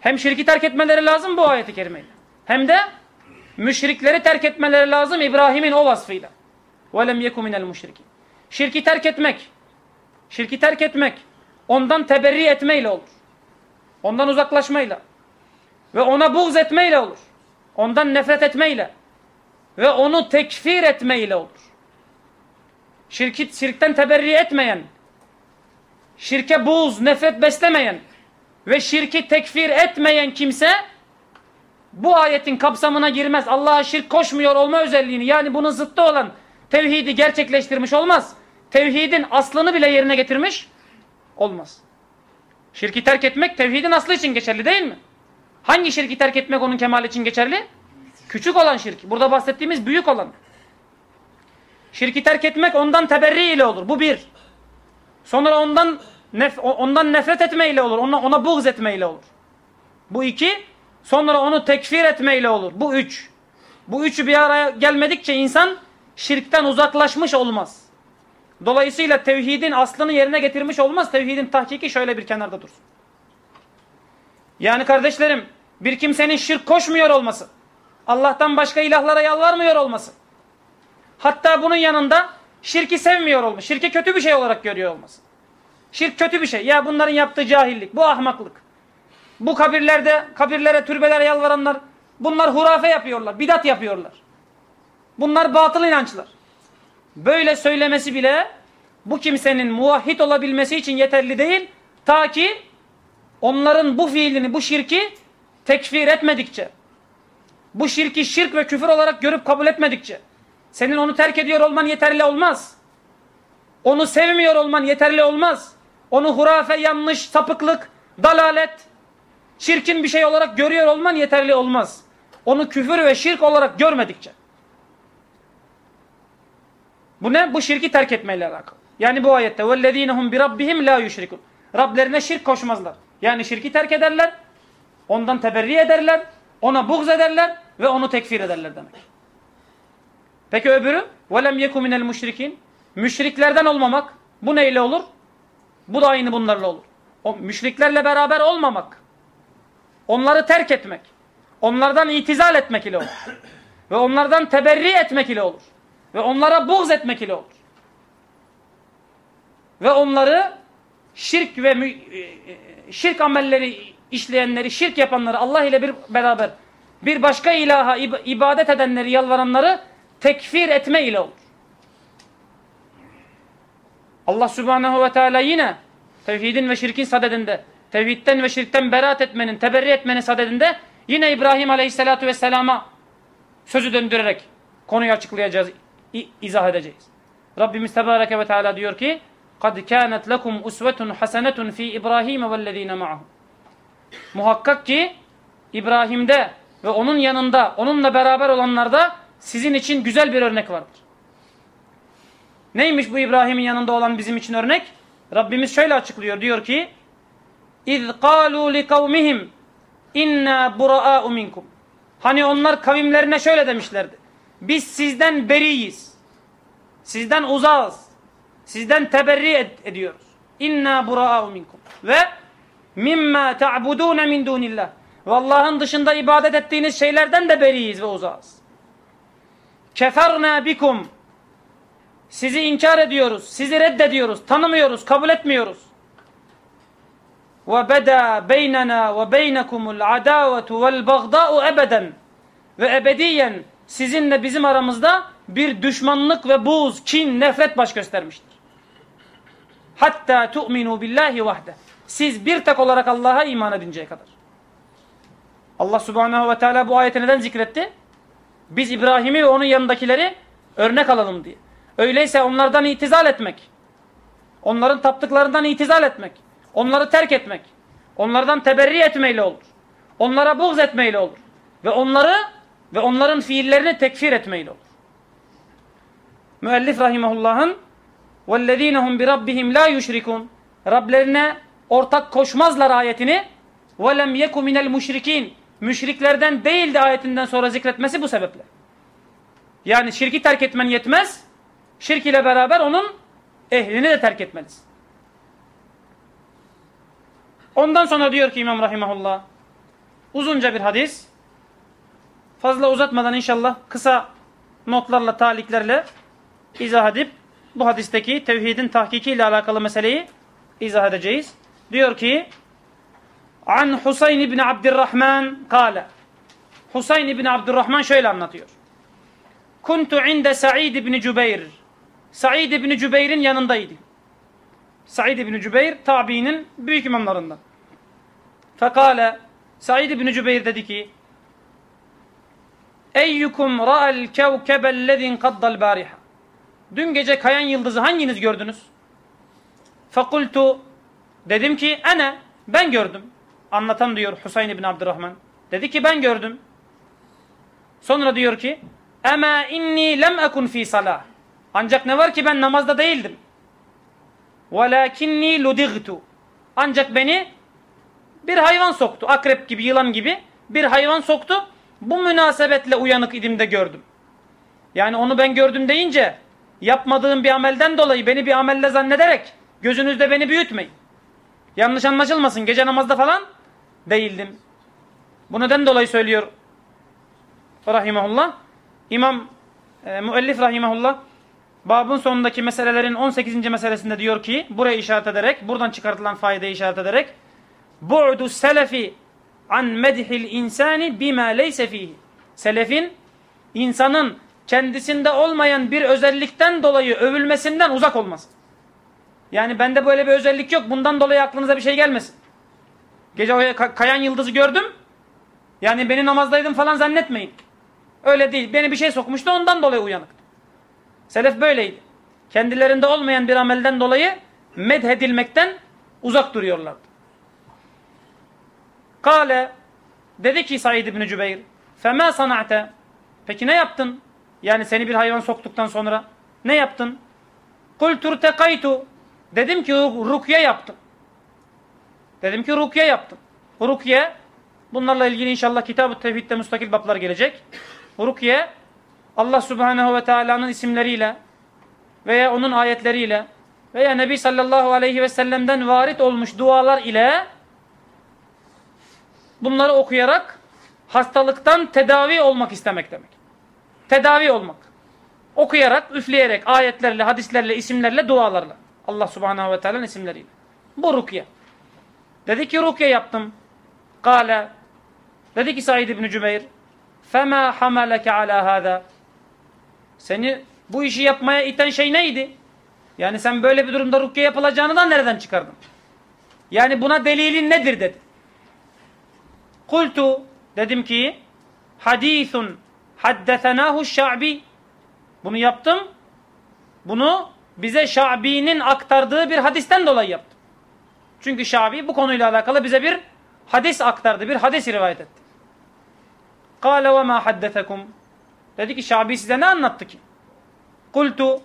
Hem şirki terk etmeleri lazım bu ayeti kerimeyle. Hem de müşrikleri terk etmeleri lazım İbrahim'in o vasfıyla. وَلَمْ يَكُ مِنَ الْمُشْرِكِينَ Şirki terk etmek, şirki terk etmek, ondan teberri etmeyle olur. Ondan uzaklaşmayla ve ona buğz etmeyle olur. Ondan nefret etmeyle ve onu tekfir etmeyle olur. Şirki, şirkten teberri etmeyen, şirke buğz, nefret beslemeyen ve şirki tekfir etmeyen kimse bu ayetin kapsamına girmez. Allah'a şirk koşmuyor olma özelliğini yani bunun zıttı olan tevhidi gerçekleştirmiş olmaz. Tevhidin aslını bile yerine getirmiş olmaz. Şirki terk etmek tevhidin aslı için geçerli değil mi? Hangi şirki terk etmek onun kemali için geçerli? Küçük olan şirk. Burada bahsettiğimiz büyük olan. Şirki terk etmek ondan teberri ile olur. Bu bir. Sonra ondan nef ondan nefret etmeyle olur. Ona, ona buğz etmeyle olur. Bu iki. Sonra onu tekfir etmeyle olur. Bu üç. Bu üçü bir araya gelmedikçe insan şirkten uzaklaşmış olmaz. Dolayısıyla tevhidin aslını yerine getirmiş olmaz. Tevhidin tahkiki şöyle bir kenarda dursun. Yani kardeşlerim bir kimsenin şirk koşmuyor olması, Allah'tan başka ilahlara yalvarmıyor olması, hatta bunun yanında şirki sevmiyor olması, şirki kötü bir şey olarak görüyor olması. Şirk kötü bir şey. Ya bunların yaptığı cahillik, bu ahmaklık. Bu kabirlerde, kabirlere, türbelere yalvaranlar, bunlar hurafe yapıyorlar, bidat yapıyorlar. Bunlar batıl inançlar. Böyle söylemesi bile bu kimsenin muvahhid olabilmesi için yeterli değil. Ta ki onların bu fiilini, bu şirki tekfir etmedikçe, bu şirki şirk ve küfür olarak görüp kabul etmedikçe, senin onu terk ediyor olman yeterli olmaz. Onu sevmiyor olman yeterli olmaz. Onu hurafe, yanlış, sapıklık, dalalet, çirkin bir şey olarak görüyor olman yeterli olmaz. Onu küfür ve şirk olarak görmedikçe. Bu ne? Bu şirki terk etmeyle alakalı. Yani bu ayette وَالَّذ۪ينَ هُمْ بِرَبِّهِمْ لَا يُشْرِكُونَ Rablerine şirk koşmazlar. Yani şirki terk ederler, ondan teberri ederler, ona buğz ederler ve onu tekfir ederler demek. Peki öbürü? وَلَمْ يَكُ مِنَ الْمُشْرِكِينَ Müşriklerden olmamak, bu neyle olur? Bu da aynı bunlarla olur. O müşriklerle beraber olmamak, onları terk etmek, onlardan itizal etmek ile olur. Ve onlardan teberri etmek ile olur. Ve onlara buğz etmek ile olur. Ve onları şirk ve e, e, şirk amelleri işleyenleri, şirk yapanları Allah ile bir beraber bir başka ilaha ibadet edenleri, yalvaranları tekfir etme ile olur. Allah Subhanahu ve Teala yine tevhidin ve şirkin sadedinde, tevhidden ve şirkten beraat etmenin, teberri etmenin sadedinde yine İbrahim Aleyhisselatü Vesselam'a sözü döndürerek konuyu açıklayacağız, izah edeceğiz. Rabbimiz Tebareke ve Teala diyor ki قَدْ كَانَتْ لَكُمْ اُسْوَةٌ حَسَنَةٌ ف۪ي إِبْرَاهِيمَ وَالَّذ۪ينَ مَعَهُ Muhakkak ki İbrahim'de ve onun yanında, onunla beraber olanlarda sizin için güzel bir örnek vardır. Neymiş bu İbrahim'in yanında olan bizim için örnek? Rabbimiz şöyle açıklıyor. Diyor ki اِذْ قَالُوا لِقَوْمِهِمْ اِنَّا بُرَآءُ مِنْكُمْ Hani onlar kavimlerine şöyle demişlerdi. Biz sizden beriyiz. Sizden uzağız. Sizden teberri ed ediyoruz. İnna bura'u minkum. Ve mimma ta'budun min dunillah. ve Allah'ın dışında ibadet ettiğiniz şeylerden de beriyiz ve uzağız. Keferna bikum. Sizi inkar ediyoruz, sizi reddediyoruz, tanımıyoruz, kabul etmiyoruz. Ve beda beynena ve beynekumul adavetu vel bagda'u ebeden. Ve ebediyen sizinle bizim aramızda bir düşmanlık ve buz, kin, nefret baş göstermiştir. Hatta tu'minu billahi vahde. Siz bir tek olarak Allah'a iman edinceye kadar. Allah subhanehu ve teala bu ayeti neden zikretti? Biz İbrahim'i ve onun yanındakileri örnek alalım diye. Öyleyse onlardan itizal etmek, onların taptıklarından itizal etmek, onları terk etmek, onlardan teberri etmeyle olur. Onlara buğz etmeyle olur. Ve onları ve onların fiillerini tekfir etmeyle olur. Müellif rahimehullah'ın وَالَّذ۪ينَ هُمْ بِرَبِّهِمْ لَا يُشْرِكُونَ Rablerine ortak koşmazlar ayetini وَلَمْ يَكُ مِنَ الْمُشْرِك۪ينَ Müşriklerden değildi ayetinden sonra zikretmesi bu sebeple. Yani şirki terk etmen yetmez. Şirk ile beraber onun ehlini de terk etmelisin. Ondan sonra diyor ki İmam Rahimahullah uzunca bir hadis. Fazla uzatmadan inşallah kısa notlarla, taliklerle izah edip bu hadisteki tevhidin tahkiki ile alakalı meseleyi izah edeceğiz. Diyor ki An Husayn ibn Abdurrahman kâle Husayn ibn Abdurrahman şöyle anlatıyor. Kuntu inde Sa'id ibn Cübeyr. Sa'id ibn Cübeyr'in yanındaydı. Sa'id ibn Cübeyr tabiinin büyük imamlarından. Fekale Sa'id ibn Cübeyr dedi ki Eyyukum ra'al kevkebellezin kaddal bariha Dün gece kayan yıldızı hanginiz gördünüz? Fakultu dedim ki ene ben gördüm. Anlatan diyor Husayn ibn Abdurrahman. Dedi ki ben gördüm. Sonra diyor ki Ema inni lem ekun fi salah. Ancak ne var ki ben namazda değildim. Velakinni ludigtu. Ancak beni bir hayvan soktu. Akrep gibi, yılan gibi bir hayvan soktu. Bu münasebetle uyanık idim de gördüm. Yani onu ben gördüm deyince yapmadığım bir amelden dolayı beni bir amelle zannederek gözünüzde beni büyütmeyin. Yanlış anlaşılmasın. Gece namazda falan değildim. Bu neden dolayı söylüyor rahimahullah. İmam e, müellif rahimahullah babın sonundaki meselelerin 18. meselesinde diyor ki buraya işaret ederek buradan çıkartılan faydayı işaret ederek bu'du selefi an medhil insani bima leyse fihi. Selefin insanın kendisinde olmayan bir özellikten dolayı övülmesinden uzak olması. Yani bende böyle bir özellik yok. Bundan dolayı aklınıza bir şey gelmesin. Gece o kayan yıldızı gördüm. Yani beni namazdaydım falan zannetmeyin. Öyle değil. Beni bir şey sokmuştu ondan dolayı uyanıktı. Selef böyleydi. Kendilerinde olmayan bir amelden dolayı medhedilmekten uzak duruyorlardı. Kale dedi ki Said ibn Cübeyr fema sana'te peki ne yaptın? Yani seni bir hayvan soktuktan sonra ne yaptın? Kul turtekaytu dedim ki rukye yaptım. Dedim ki rukye yaptım. Rukye bunlarla ilgili inşallah Kitab-ı Tevhid'de müstakil bablar gelecek. Rukye Allah Subhanahu ve Teala'nın isimleriyle veya onun ayetleriyle veya Nebi sallallahu aleyhi ve sellem'den varit olmuş dualar ile bunları okuyarak hastalıktan tedavi olmak istemek demek. Tedavi olmak. Okuyarak, üfleyerek, ayetlerle, hadislerle, isimlerle, dualarla. Allah subhanahu ve teala'nın isimleriyle. Bu rukiye. Dedi ki rukiye yaptım. Kale. Dedi ki Said İbni Cümeyr. Fema hamaleke ala hada. Seni bu işi yapmaya iten şey neydi? Yani sen böyle bir durumda rukiye yapılacağını da nereden çıkardın? Yani buna delilin nedir dedi. Kultu dedim ki hadisun haddesenahu şa'bi. Bunu yaptım. Bunu bize Şabi'nin aktardığı bir hadisten dolayı yaptım. Çünkü Şabi bu konuyla alakalı bize bir hadis aktardı, bir hadis rivayet etti. Ve ma haddetekum. Dedi ki Şabi size ne anlattı ki? Kultu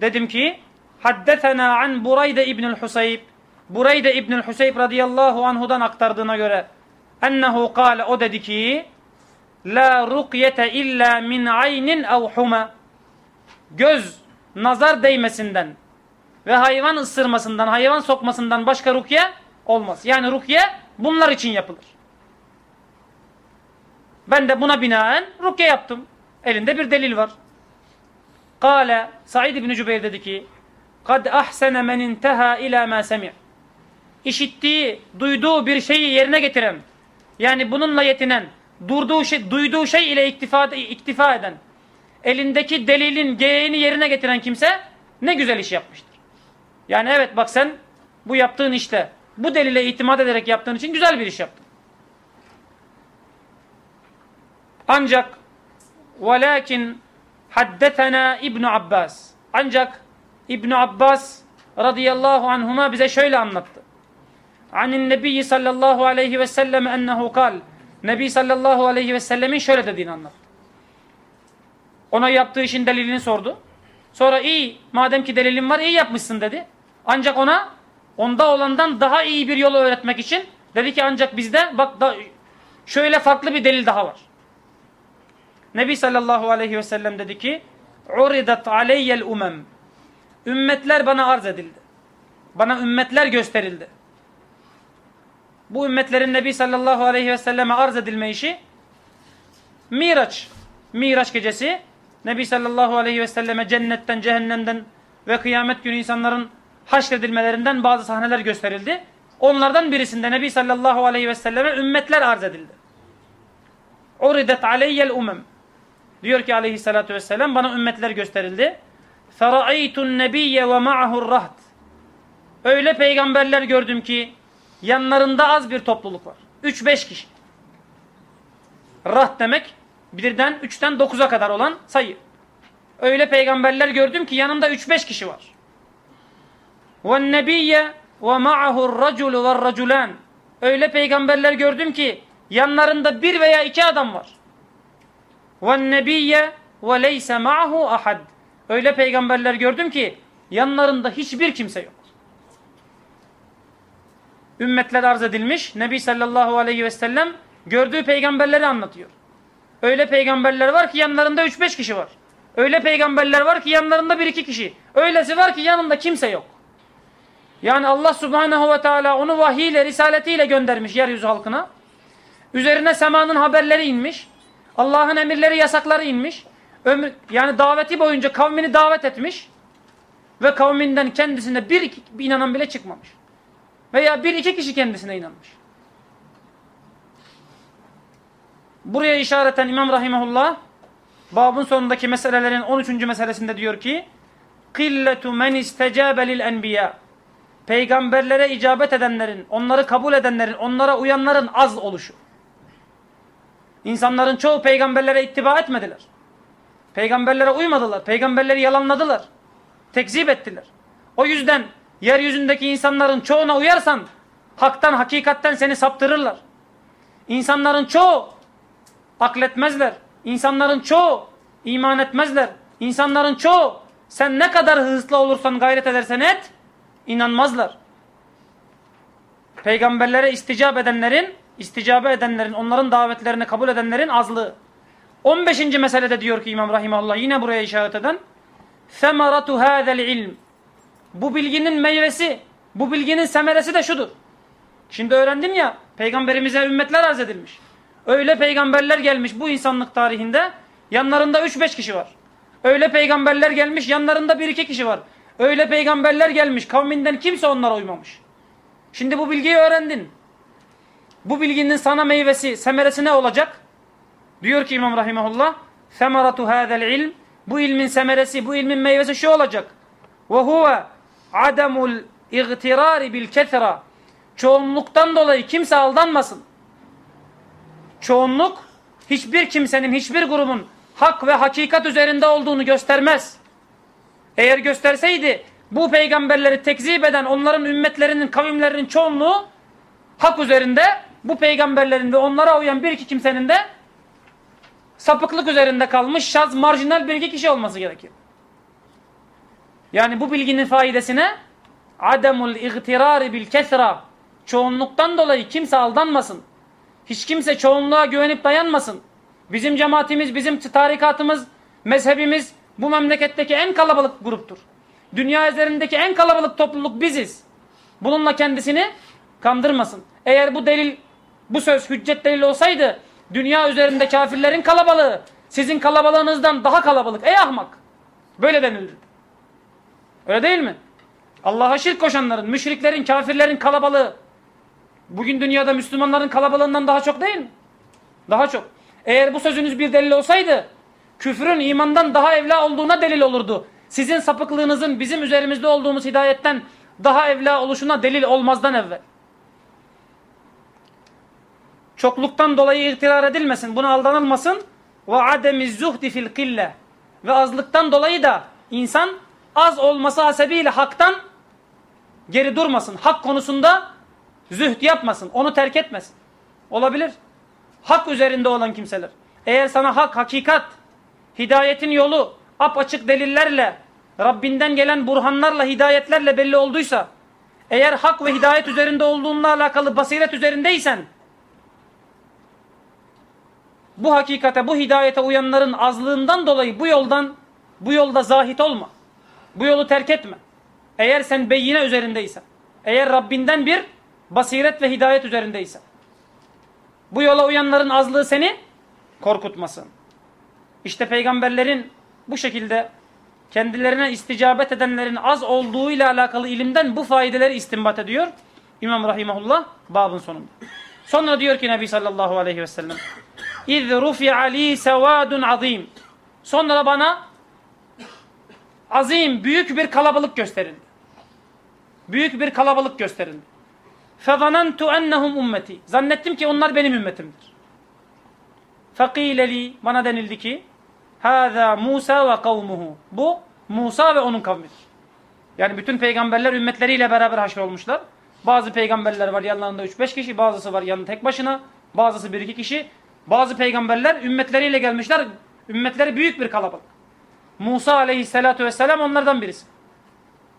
dedim ki haddetena an Burayde İbnül Husayb. Burayde İbnül Husayb radıyallahu anhudan aktardığına göre ennehu kâle o dedi ki la rukyete illa min aynin ev huma göz nazar değmesinden ve hayvan ısırmasından, hayvan sokmasından başka rukiye olmaz. Yani rukiye bunlar için yapılır. Ben de buna binaen rukiye yaptım. Elinde bir delil var. Kale Said İbni Cübeyr dedi ki kad ahsene men inteha ila ma semi' işittiği, duyduğu bir şeyi yerine getiren yani bununla yetinen, durduğu şey, duyduğu şey ile iktifa, iktifa eden elindeki delilin gereğini yerine getiren kimse ne güzel iş yapmıştır. Yani evet bak sen bu yaptığın işte bu delile itimat ederek yaptığın için güzel bir iş yaptın. Ancak velakin haddetena İbn Abbas. Ancak İbn Abbas radıyallahu anhuma bize şöyle anlattı. Anin Nebi sallallahu aleyhi ve sellem ennehu kal. Nebi sallallahu aleyhi ve sellemin şöyle dediğini anlattı. Ona yaptığı işin delilini sordu. Sonra iyi madem ki delilin var iyi yapmışsın dedi. Ancak ona onda olandan daha iyi bir yolu öğretmek için dedi ki ancak bizde bak da, şöyle farklı bir delil daha var. Nebi sallallahu aleyhi ve sellem dedi ki Uridat aleyyel umem Ümmetler bana arz edildi. Bana ümmetler gösterildi. Bu ümmetlerin Nebi sallallahu aleyhi ve selleme arz edilme işi Miraç. Miraç gecesi Nebi sallallahu aleyhi ve selleme cennetten, cehennemden ve kıyamet günü insanların haşredilmelerinden bazı sahneler gösterildi. Onlardan birisinde Nebi sallallahu aleyhi ve selleme ümmetler arz edildi. Uridet aleyyel umem. Diyor ki aleyhissalatu vesselam bana ümmetler gösterildi. Fera'aytun nebiyye ve ma'ahur rahat. Öyle peygamberler gördüm ki yanlarında az bir topluluk var. 3-5 kişi. Rahat demek birden 3'ten 9'a kadar olan sayı. Öyle peygamberler gördüm ki yanımda 3-5 kişi var ve nebiyye ve ma'ahur raculu ve raculan. Öyle peygamberler gördüm ki yanlarında bir veya iki adam var. Ve nebiyye ve leyse ahad. Öyle peygamberler gördüm ki yanlarında hiçbir kimse yok. Ümmetler arz edilmiş. Nebi sallallahu aleyhi ve sellem gördüğü peygamberleri anlatıyor. Öyle peygamberler var ki yanlarında 3-5 kişi var. Öyle peygamberler var ki yanlarında 1-2 kişi. Öylesi var ki yanında kimse yok. Yani Allah subhanehu ve teala onu vahiyle, risaletiyle göndermiş yeryüzü halkına. Üzerine semanın haberleri inmiş. Allah'ın emirleri, yasakları inmiş. Ömür, yani daveti boyunca kavmini davet etmiş. Ve kavminden kendisine bir, bir inanan bile çıkmamış. Veya bir iki kişi kendisine inanmış. Buraya işareten İmam Rahimahullah babın sonundaki meselelerin 13. meselesinde diyor ki men istecabe lil enbiya Peygamberlere icabet edenlerin, onları kabul edenlerin, onlara uyanların az oluşu. İnsanların çoğu peygamberlere ittiba etmediler. Peygamberlere uymadılar. Peygamberleri yalanladılar. Tekzip ettiler. O yüzden yeryüzündeki insanların çoğuna uyarsan haktan, hakikatten seni saptırırlar. İnsanların çoğu akletmezler. İnsanların çoğu iman etmezler. İnsanların çoğu sen ne kadar hızlı olursan gayret edersen et inanmazlar. Peygamberlere isticap edenlerin, isticabe edenlerin, onların davetlerini kabul edenlerin azlığı. 15. meselede diyor ki İmam Rahimahullah yine buraya işaret eden ثَمَرَةُ هَذَا الْعِلْمِ Bu bilginin meyvesi, bu bilginin semeresi de şudur. Şimdi öğrendim ya, peygamberimize ümmetler arz edilmiş. Öyle peygamberler gelmiş bu insanlık tarihinde, yanlarında 3-5 kişi var. Öyle peygamberler gelmiş, yanlarında 1-2 kişi var. Öyle peygamberler gelmiş, kavminden kimse onlara uymamış. Şimdi bu bilgiyi öğrendin. Bu bilginin sana meyvesi, semeresi ne olacak? Diyor ki İmam Rahimahullah, ثَمَرَةُ هَذَا الْعِلْمِ Bu ilmin semeresi, bu ilmin meyvesi şu olacak. وَهُوَ عَدَمُ الْاِغْتِرَارِ بِالْكَثْرَةِ Çoğunluktan dolayı kimse aldanmasın. Çoğunluk, hiçbir kimsenin, hiçbir grubun hak ve hakikat üzerinde olduğunu göstermez. Eğer gösterseydi, bu peygamberleri tekzip eden onların ümmetlerinin, kavimlerinin çoğunluğu hak üzerinde, bu peygamberlerin ve onlara uyan bir iki kimsenin de sapıklık üzerinde kalmış şaz, marjinal bir iki kişi olması gerekir. Yani bu bilginin faidesine ademul igtirari bil kesra çoğunluktan dolayı kimse aldanmasın. Hiç kimse çoğunluğa güvenip dayanmasın. Bizim cemaatimiz, bizim tarikatımız, mezhebimiz bu memleketteki en kalabalık gruptur. Dünya üzerindeki en kalabalık topluluk biziz. Bununla kendisini kandırmasın. Eğer bu delil, bu söz hüccet delil olsaydı dünya üzerinde kafirlerin kalabalığı sizin kalabalığınızdan daha kalabalık. Ey ahmak! Böyle denildi. Öyle değil mi? Allah'a şirk koşanların, müşriklerin, kafirlerin kalabalığı bugün dünyada Müslümanların kalabalığından daha çok değil mi? Daha çok. Eğer bu sözünüz bir delil olsaydı küfrün imandan daha evla olduğuna delil olurdu. Sizin sapıklığınızın bizim üzerimizde olduğumuz hidayetten daha evla oluşuna delil olmazdan evvel. Çokluktan dolayı ihtirar edilmesin, buna aldanılmasın. Ve ademi zuhdi fil kille. Ve azlıktan dolayı da insan az olması hasebiyle haktan geri durmasın. Hak konusunda zühd yapmasın, onu terk etmesin. Olabilir. Hak üzerinde olan kimseler. Eğer sana hak, hakikat, hidayetin yolu apaçık delillerle, Rabbinden gelen burhanlarla, hidayetlerle belli olduysa, eğer hak ve hidayet üzerinde olduğunla alakalı basiret üzerindeysen, bu hakikate, bu hidayete uyanların azlığından dolayı bu yoldan, bu yolda zahit olma. Bu yolu terk etme. Eğer sen beyine üzerindeysen, eğer Rabbinden bir basiret ve hidayet üzerindeysen, bu yola uyanların azlığı seni korkutmasın. İşte peygamberlerin bu şekilde kendilerine isticabet edenlerin az olduğu ile alakalı ilimden bu faydeleri istinbat ediyor. İmam Rahimahullah babın sonunda. Sonra diyor ki Nebi sallallahu aleyhi ve sellem اِذْ رُفِعَ لِي سَوَادٌ azim. Sonra bana azim, büyük bir kalabalık gösterildi. Büyük bir kalabalık gösterildi. فَظَنَنْتُ اَنَّهُمْ ümmeti. Zannettim ki onlar benim ümmetimdir. فَقِيلَ لِي Bana denildi ki Hâzâ Musa ve kavmuhu. Bu Musa ve onun kavmidir. Yani bütün peygamberler ümmetleriyle beraber haşr olmuşlar. Bazı peygamberler var yanlarında 3-5 kişi, bazısı var yanında tek başına, bazısı 1-2 kişi. Bazı peygamberler ümmetleriyle gelmişler. Ümmetleri büyük bir kalabalık. Musa aleyhissalatu vesselam onlardan birisi.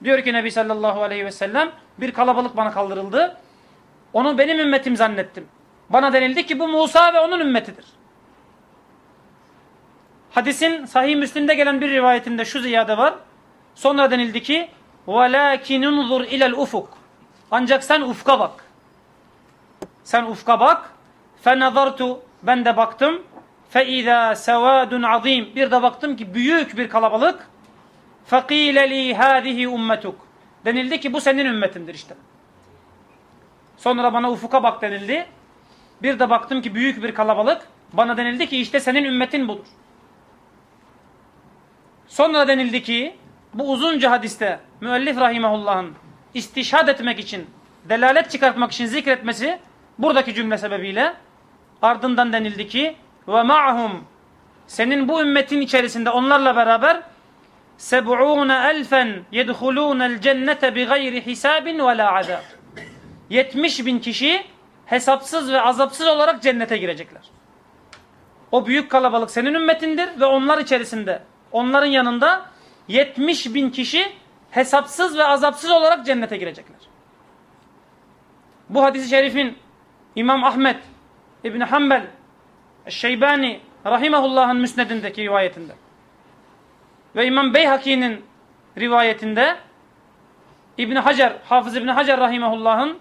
Diyor ki Nebi sallallahu aleyhi ve sellem bir kalabalık bana kaldırıldı. Onu benim ümmetim zannettim. Bana denildi ki bu Musa ve onun ümmetidir. Hadisin sahih Müslim'de gelen bir rivayetinde şu ziyade var. Sonra denildi ki وَلَاكِنْ اُنْظُرْ اِلَى الْاُفُقِ Ancak sen ufka bak. Sen ufka bak. فَنَظَرْتُ Ben de baktım. فَاِذَا سَوَادٌ azim. Bir de baktım ki büyük bir kalabalık. فَقِيلَ لِي هَذِهِ اُمَّتُكَ Denildi ki bu senin ümmetindir işte. Sonra bana ufuka bak denildi. Bir de baktım ki büyük bir kalabalık. Bana denildi ki işte senin ümmetin budur. Sonra denildi ki bu uzunca hadiste müellif rahimahullah'ın istişhad etmek için, delalet çıkartmak için zikretmesi buradaki cümle sebebiyle ardından denildi ki ve ma'hum senin bu ümmetin içerisinde onlarla beraber seb'ûne elfen yedhulûnel cennete bi gayri hisabin ve la azab. 70 bin kişi hesapsız ve azapsız olarak cennete girecekler. O büyük kalabalık senin ümmetindir ve onlar içerisinde, onların yanında 70 bin kişi hesapsız ve azapsız olarak cennete girecekler. Bu hadisi şerifin İmam Ahmet İbni Hanbel Şeybani Rahimahullah'ın müsnedindeki rivayetinde ve İmam Beyhaki'nin rivayetinde İbn Hacer, Hafız İbn Hacer rahimehullah'ın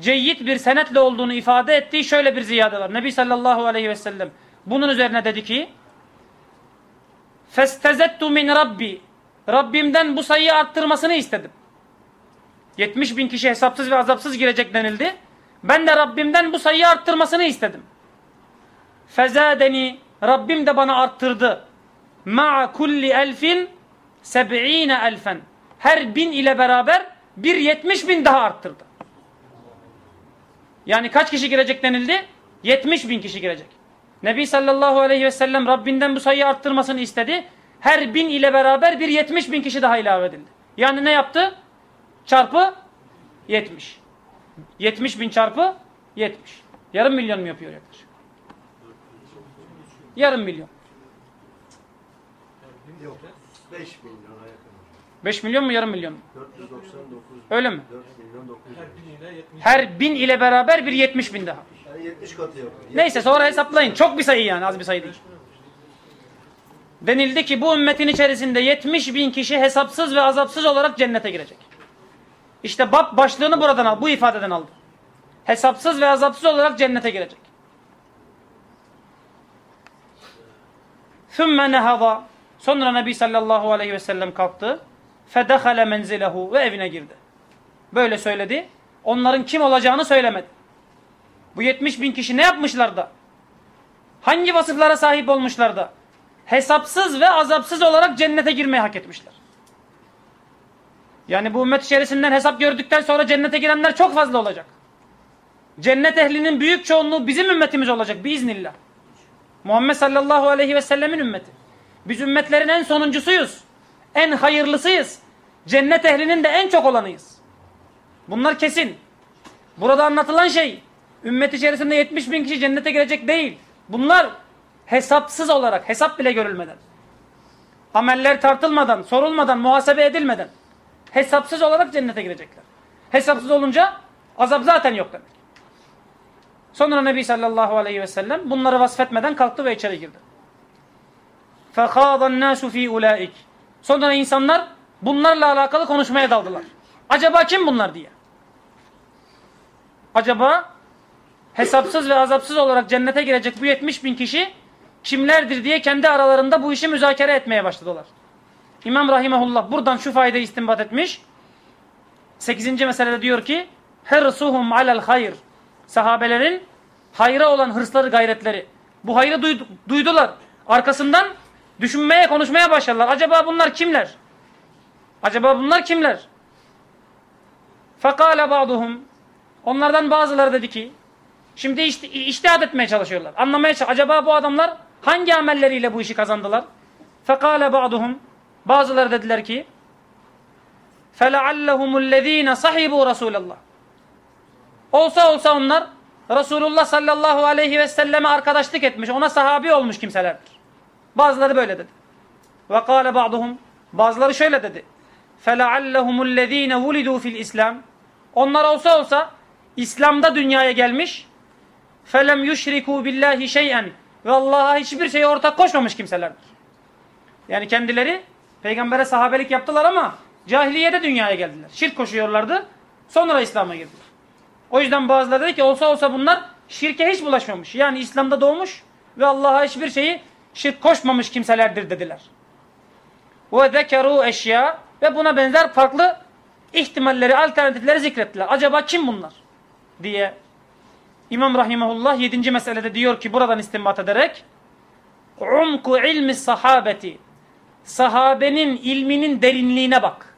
ceyyid bir senetle olduğunu ifade ettiği şöyle bir ziyade var. Nebi sallallahu aleyhi ve sellem bunun üzerine dedi ki Festezettu min Rabbi Rabbimden bu sayıyı arttırmasını istedim. 70 bin kişi hesapsız ve azapsız girecek denildi. Ben de Rabbimden bu sayıyı arttırmasını istedim. Fezadeni Rabbim de bana arttırdı. Ma'a kulli elfin seb'ine elfen. Her bin ile beraber bir yetmiş bin daha arttırdı. Yani kaç kişi girecek denildi? 70 bin kişi girecek. Nebi sallallahu aleyhi ve sellem Rabbinden bu sayıyı arttırmasını istedi. Her bin ile beraber bir 70 bin kişi daha ilave edildi. Yani ne yaptı? Çarpı 70. 70 bin çarpı 70. Yarım milyon mu yapıyor yaklaşık? Yarım milyon. Yok. 5 milyona yakın. 5 milyon mu yarım milyon mu? 499 Öyle mi? 4 milyon 900. Her bin ile beraber bir 70 bin daha. Yani 70 katı yapıyor. Neyse sonra hesaplayın. Çok bir sayı yani az bir sayı değil. Denildi ki bu ümmetin içerisinde 70 bin kişi hesapsız ve azapsız olarak cennete girecek. İşte bab başlığını buradan al. Bu ifadeden aldı. Hesapsız ve azapsız olarak cennete girecek. ثُمَّ نَهَضَ Sonra Nebi sallallahu aleyhi ve sellem kalktı. فَدَخَلَ menzilehu Ve evine girdi. Böyle söyledi. Onların kim olacağını söylemedi. Bu 70 bin kişi ne yapmışlar da? Hangi vasıflara sahip olmuşlar da? Hesapsız ve azapsız olarak cennete girmeyi hak etmişler. Yani bu ümmet içerisinden hesap gördükten sonra cennete girenler çok fazla olacak. Cennet ehlinin büyük çoğunluğu bizim ümmetimiz olacak biiznillah. Muhammed sallallahu aleyhi ve sellemin ümmeti. Biz ümmetlerin en sonuncusuyuz. En hayırlısıyız. Cennet ehlinin de en çok olanıyız. Bunlar kesin. Burada anlatılan şey ümmet içerisinde 70 bin kişi cennete girecek değil. Bunlar hesapsız olarak, hesap bile görülmeden, ameller tartılmadan, sorulmadan, muhasebe edilmeden hesapsız olarak cennete girecekler. Hesapsız olunca azap zaten yok demek. Sonra Nebi sallallahu aleyhi ve sellem bunları vasfetmeden kalktı ve içeri girdi. فَخَاضَ النَّاسُ ف۪ي اُولَٰئِكِ Sonra insanlar bunlarla alakalı konuşmaya daldılar. Acaba kim bunlar diye. Acaba hesapsız ve azapsız olarak cennete girecek bu 70 bin kişi kimlerdir diye kendi aralarında bu işi müzakere etmeye başladılar. İmam Rahimahullah buradan şu faydayı istinbat etmiş. 8. meselede diyor ki hırsuhum alel hayr sahabelerin hayra olan hırsları gayretleri. Bu hayrı duydu, duydular. Arkasından düşünmeye konuşmaya başladılar. Acaba bunlar kimler? Acaba bunlar kimler? Fekale ba'duhum Onlardan bazıları dedi ki şimdi işte, iştihad etmeye çalışıyorlar. Anlamaya çalışıyorlar. Acaba bu adamlar hangi amelleriyle bu işi kazandılar? Fekale ba'duhum Bazıları dediler ki فَلَعَلَّهُمُ الَّذ۪ينَ صَحِبُوا رَسُولَ اللّٰهِ Olsa olsa onlar Resulullah sallallahu aleyhi ve selleme arkadaşlık etmiş, ona sahabi olmuş kimselerdir. Bazıları böyle dedi. Ve kâle ba'duhum Bazıları şöyle dedi. فَلَعَلَّهُمُ الَّذ۪ينَ وُلِدُوا fil İslam Onlar olsa olsa İslam'da dünyaya gelmiş felem yüşriku billahi şeyen ve Allah'a hiçbir şeye ortak koşmamış kimselerdir. Yani kendileri peygambere sahabelik yaptılar ama cahiliyede dünyaya geldiler. Şirk koşuyorlardı. Sonra İslam'a girdiler. O yüzden bazıları dedi ki olsa olsa bunlar şirke hiç bulaşmamış. Yani İslam'da doğmuş ve Allah'a hiçbir şeyi şirk koşmamış kimselerdir dediler. Ve zekeru eşya ve buna benzer farklı ihtimalleri, alternatifleri zikrettiler. Acaba kim bunlar? diye İmam Rahimahullah 7. meselede diyor ki buradan istinbat ederek umku ilmi sahabeti sahabenin ilminin derinliğine bak.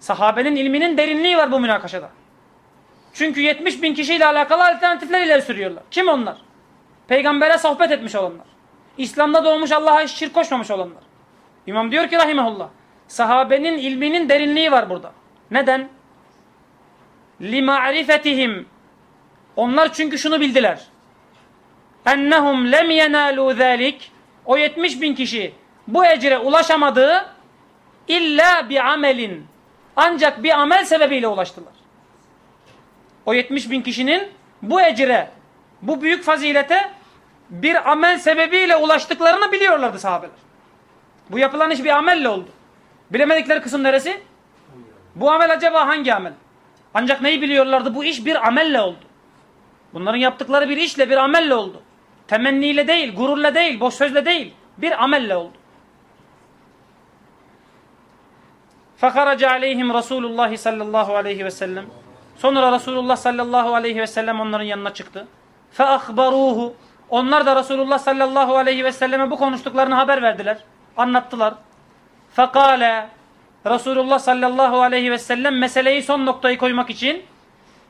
Sahabenin ilminin derinliği var bu münakaşada. Çünkü 70 bin kişiyle alakalı alternatifler ileri sürüyorlar. Kim onlar? Peygambere sohbet etmiş olanlar. İslam'da doğmuş Allah'a şirk koşmamış olanlar. İmam diyor ki rahimahullah. Sahabenin ilminin derinliği var burada. Neden? لِمَعْرِفَتِهِمْ onlar çünkü şunu bildiler. Ennehum lem yenâlû zâlik O 70 bin kişi bu ecre ulaşamadığı illa bi amelin ancak bir amel sebebiyle ulaştılar. O 70 bin kişinin bu ecre, bu büyük fazilete bir amel sebebiyle ulaştıklarını biliyorlardı sahabeler. Bu yapılan iş bir amelle oldu. Bilemedikleri kısım neresi? Bu amel acaba hangi amel? Ancak neyi biliyorlardı? Bu iş bir amelle oldu. Bunların yaptıkları bir işle, bir amelle oldu. Temenniyle değil, gururla değil, boş sözle değil. Bir amelle oldu. Fakaraca aleyhim Resulullah sallallahu aleyhi ve sellem. Sonra Resulullah sallallahu aleyhi ve sellem onların yanına çıktı. Feahbaruhu. Onlar da Resulullah sallallahu aleyhi ve selleme bu konuştuklarını haber verdiler. Anlattılar. Fekale. Resulullah sallallahu aleyhi ve sellem meseleyi son noktayı koymak için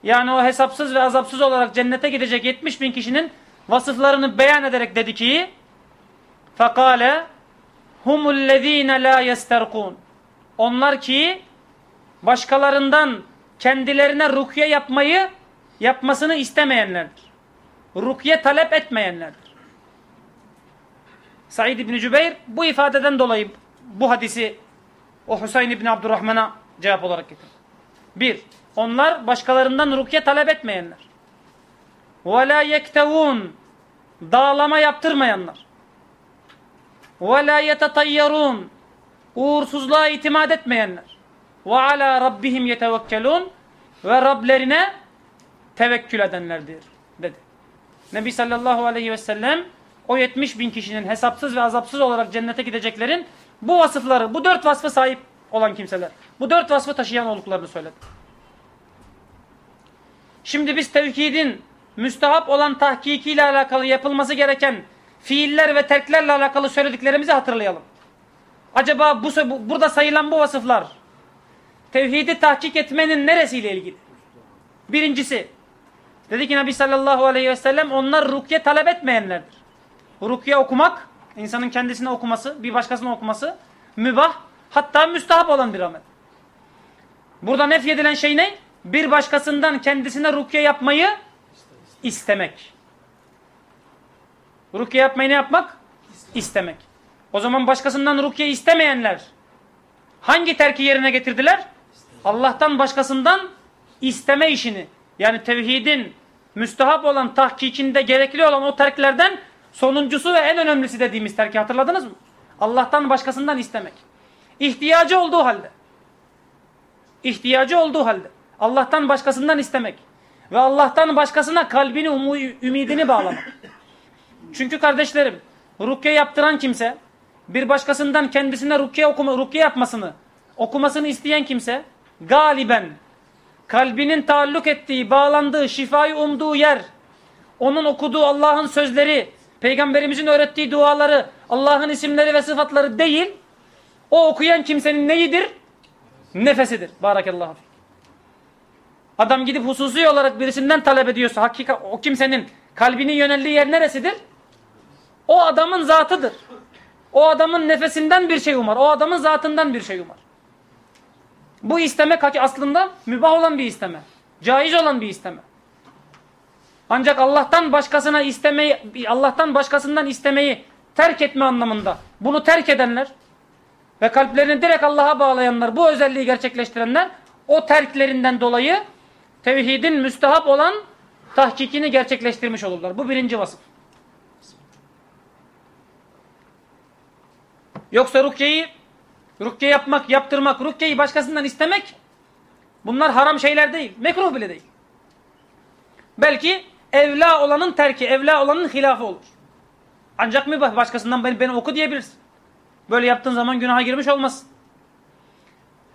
yani o hesapsız ve azapsız olarak cennete gidecek 70 bin kişinin vasıflarını beyan ederek dedi ki fekale humullezine la yesterkun onlar ki başkalarından kendilerine rukye yapmayı yapmasını istemeyenlerdir. Rukye talep etmeyenlerdir. Said İbni Cübeyr bu ifadeden dolayı bu hadisi o Hüseyin İbni Abdurrahman'a cevap olarak getirdi. Bir, onlar başkalarından rukiye talep etmeyenler. Ve la yektevun dağlama yaptırmayanlar. Ve la yetetayyarun uğursuzluğa itimat etmeyenler. Ve ala rabbihim ve Rablerine tevekkül edenlerdir dedi. Nebi sallallahu aleyhi ve sellem o 70 bin kişinin hesapsız ve azapsız olarak cennete gideceklerin bu vasıfları, bu dört vasfı sahip olan kimseler, bu dört vasfı taşıyan olduklarını söyledi. Şimdi biz tevhidin müstehap olan tahkikiyle alakalı yapılması gereken fiiller ve terklerle alakalı söylediklerimizi hatırlayalım. Acaba bu, bu burada sayılan bu vasıflar tevhidi tahkik etmenin neresiyle ilgili? Birincisi, dedi ki Nebi sallallahu aleyhi ve sellem onlar rukye talep etmeyenlerdir. Rukye okumak, insanın kendisine okuması, bir başkasına okuması mübah, hatta müstahap olan bir amel. Burada nef edilen şey ne? Bir başkasından kendisine rukye yapmayı istemek. Rukye yapmayı ne yapmak? İstemek. O zaman başkasından rukye istemeyenler hangi terki yerine getirdiler? Allah'tan başkasından isteme işini. Yani tevhidin müstehap olan tahkikinde gerekli olan o terklerden sonuncusu ve en önemlisi dediğimiz terki hatırladınız mı? Allah'tan başkasından istemek. İhtiyacı olduğu halde. İhtiyacı olduğu halde. Allah'tan başkasından istemek. Ve Allah'tan başkasına kalbini, ümidini bağlamak. Çünkü kardeşlerim, rukiye yaptıran kimse, bir başkasından kendisine rukiye, okuma, rukiye yapmasını, okumasını isteyen kimse, galiben kalbinin taalluk ettiği, bağlandığı, şifayı umduğu yer, onun okuduğu Allah'ın sözleri, Peygamberimizin öğrettiği duaları, Allah'ın isimleri ve sıfatları değil, o okuyan kimsenin neyidir? Nefesidir. Barakallahu fik. Adam gidip hususi olarak birisinden talep ediyorsa hakika o kimsenin kalbinin yöneldiği yer neresidir? O adamın zatıdır. O adamın nefesinden bir şey umar. O adamın zatından bir şey umar. Bu istemek aslında mübah olan bir isteme. Caiz olan bir isteme. Ancak Allah'tan başkasına istemeyi, Allah'tan başkasından istemeyi terk etme anlamında bunu terk edenler ve kalplerini direkt Allah'a bağlayanlar, bu özelliği gerçekleştirenler o terklerinden dolayı tevhidin müstehap olan tahkikini gerçekleştirmiş olurlar. Bu birinci vasıf. Yoksa rukyeyi, rukye yapmak, yaptırmak, rukyeyi başkasından istemek bunlar haram şeyler değil. Mekruh bile değil. Belki evla olanın terki, evla olanın hilafı olur. Ancak mübah başkasından beni, beni oku diyebilirsin. Böyle yaptığın zaman günaha girmiş olmazsın.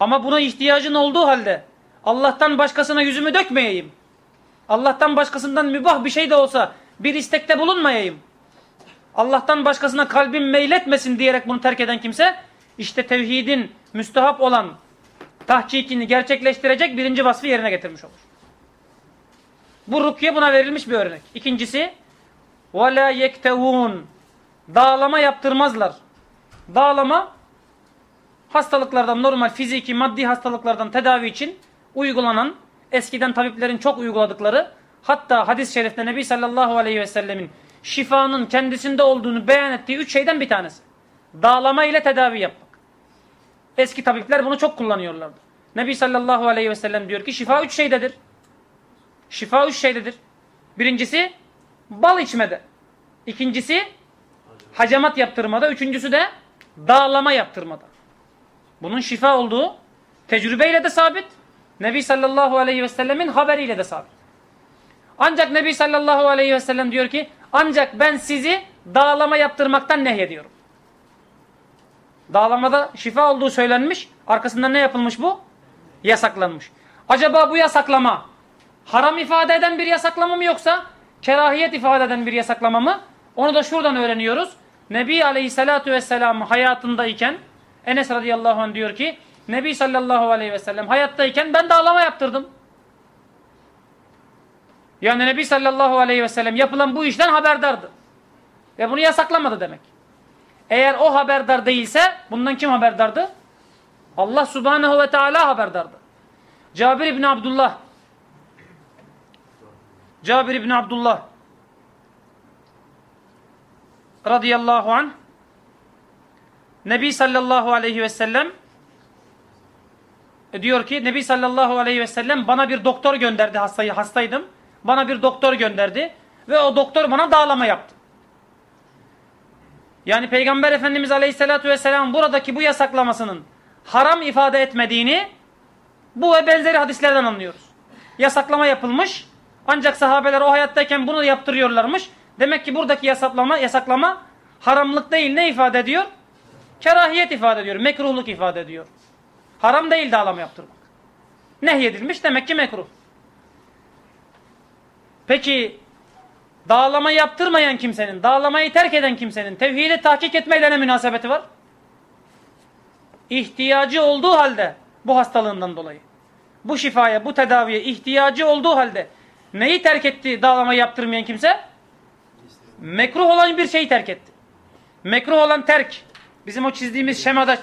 Ama buna ihtiyacın olduğu halde Allah'tan başkasına yüzümü dökmeyeyim. Allah'tan başkasından mübah bir şey de olsa bir istekte bulunmayayım. Allah'tan başkasına kalbim meyletmesin diyerek bunu terk eden kimse işte tevhidin müstehap olan tahkikini gerçekleştirecek birinci vasfı yerine getirmiş olur. Bu rukiye buna verilmiş bir örnek. İkincisi وَلَا يَكْتَوُونَ Dağlama yaptırmazlar. Dağlama hastalıklardan normal fiziki maddi hastalıklardan tedavi için uygulanan eskiden tabiplerin çok uyguladıkları hatta hadis-i şerifte Nebi sallallahu aleyhi ve sellemin şifanın kendisinde olduğunu beyan ettiği üç şeyden bir tanesi. Dağlama ile tedavi yapmak. Eski tabipler bunu çok kullanıyorlardı. Nebi sallallahu aleyhi ve sellem diyor ki şifa üç şeydedir. Şifa üç şeydedir. Birincisi bal içmede. İkincisi hacamat yaptırmada. Üçüncüsü de dağlama yaptırmada. Bunun şifa olduğu Tecrübeyle de sabit. Nebi sallallahu aleyhi ve sellemin haberiyle de sabit. Ancak Nebi sallallahu aleyhi ve sellem diyor ki ancak ben sizi dağlama yaptırmaktan nehyediyorum. Dağlamada şifa olduğu söylenmiş. Arkasından ne yapılmış bu? Yasaklanmış. Acaba bu yasaklama haram ifade eden bir yasaklama mı yoksa kerahiyet ifade eden bir yasaklama mı? Onu da şuradan öğreniyoruz. Nebi aleyhissalatu vesselam hayatındayken Enes radıyallahu anh diyor ki Nebi sallallahu aleyhi ve sellem hayattayken ben dağlama yaptırdım. Yani Nebi sallallahu aleyhi ve sellem yapılan bu işten haberdardı. Ve bunu yasaklamadı demek. Eğer o haberdar değilse bundan kim haberdardı? Allah subhanehu ve teala haberdardı. Cabir İbni Abdullah Cabir İbni Abdullah radıyallahu anh Nebi sallallahu aleyhi ve sellem diyor ki Nebi sallallahu aleyhi ve sellem bana bir doktor gönderdi hastayı hastaydım. Bana bir doktor gönderdi ve o doktor bana dağlama yaptı. Yani Peygamber Efendimiz aleyhissalatu vesselam buradaki bu yasaklamasının haram ifade etmediğini bu ve benzeri hadislerden anlıyoruz. Yasaklama yapılmış ancak sahabeler o hayattayken bunu yaptırıyorlarmış. Demek ki buradaki yasaklama, yasaklama haramlık değil ne ifade ediyor? Kerahiyet ifade ediyor, mekruhluk ifade ediyor. Haram değil dağlama yaptırmak. Nehyedilmiş demek ki mekruh. Peki dağlama yaptırmayan kimsenin, dağlamayı terk eden kimsenin tevhidi tahkik etmeyle ne münasebeti var? İhtiyacı olduğu halde bu hastalığından dolayı. Bu şifaya, bu tedaviye ihtiyacı olduğu halde neyi terk etti dağlama yaptırmayan kimse? Mekruh olan bir şeyi terk etti. Mekruh olan terk bizim o çizdiğimiz şemada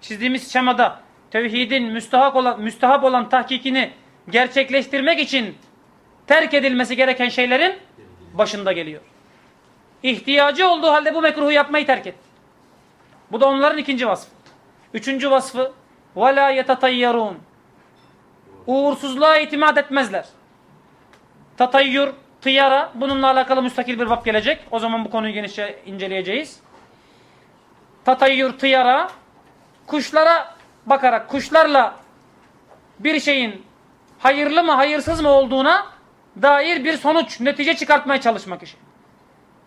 çizdiğimiz şemada tevhidin müstahak olan müstahap olan tahkikini gerçekleştirmek için terk edilmesi gereken şeylerin başında geliyor. İhtiyacı olduğu halde bu mekruhu yapmayı terk etti. Bu da onların ikinci vasfı. Üçüncü vasfı وَلَا يَتَطَيَّرُونَ Uğursuzluğa itimat etmezler. Tatayyur, tıyara bununla alakalı müstakil bir bab gelecek. O zaman bu konuyu genişçe inceleyeceğiz. Tatayyur, tıyara kuşlara bakarak kuşlarla bir şeyin hayırlı mı hayırsız mı olduğuna dair bir sonuç, netice çıkartmaya çalışmak işi.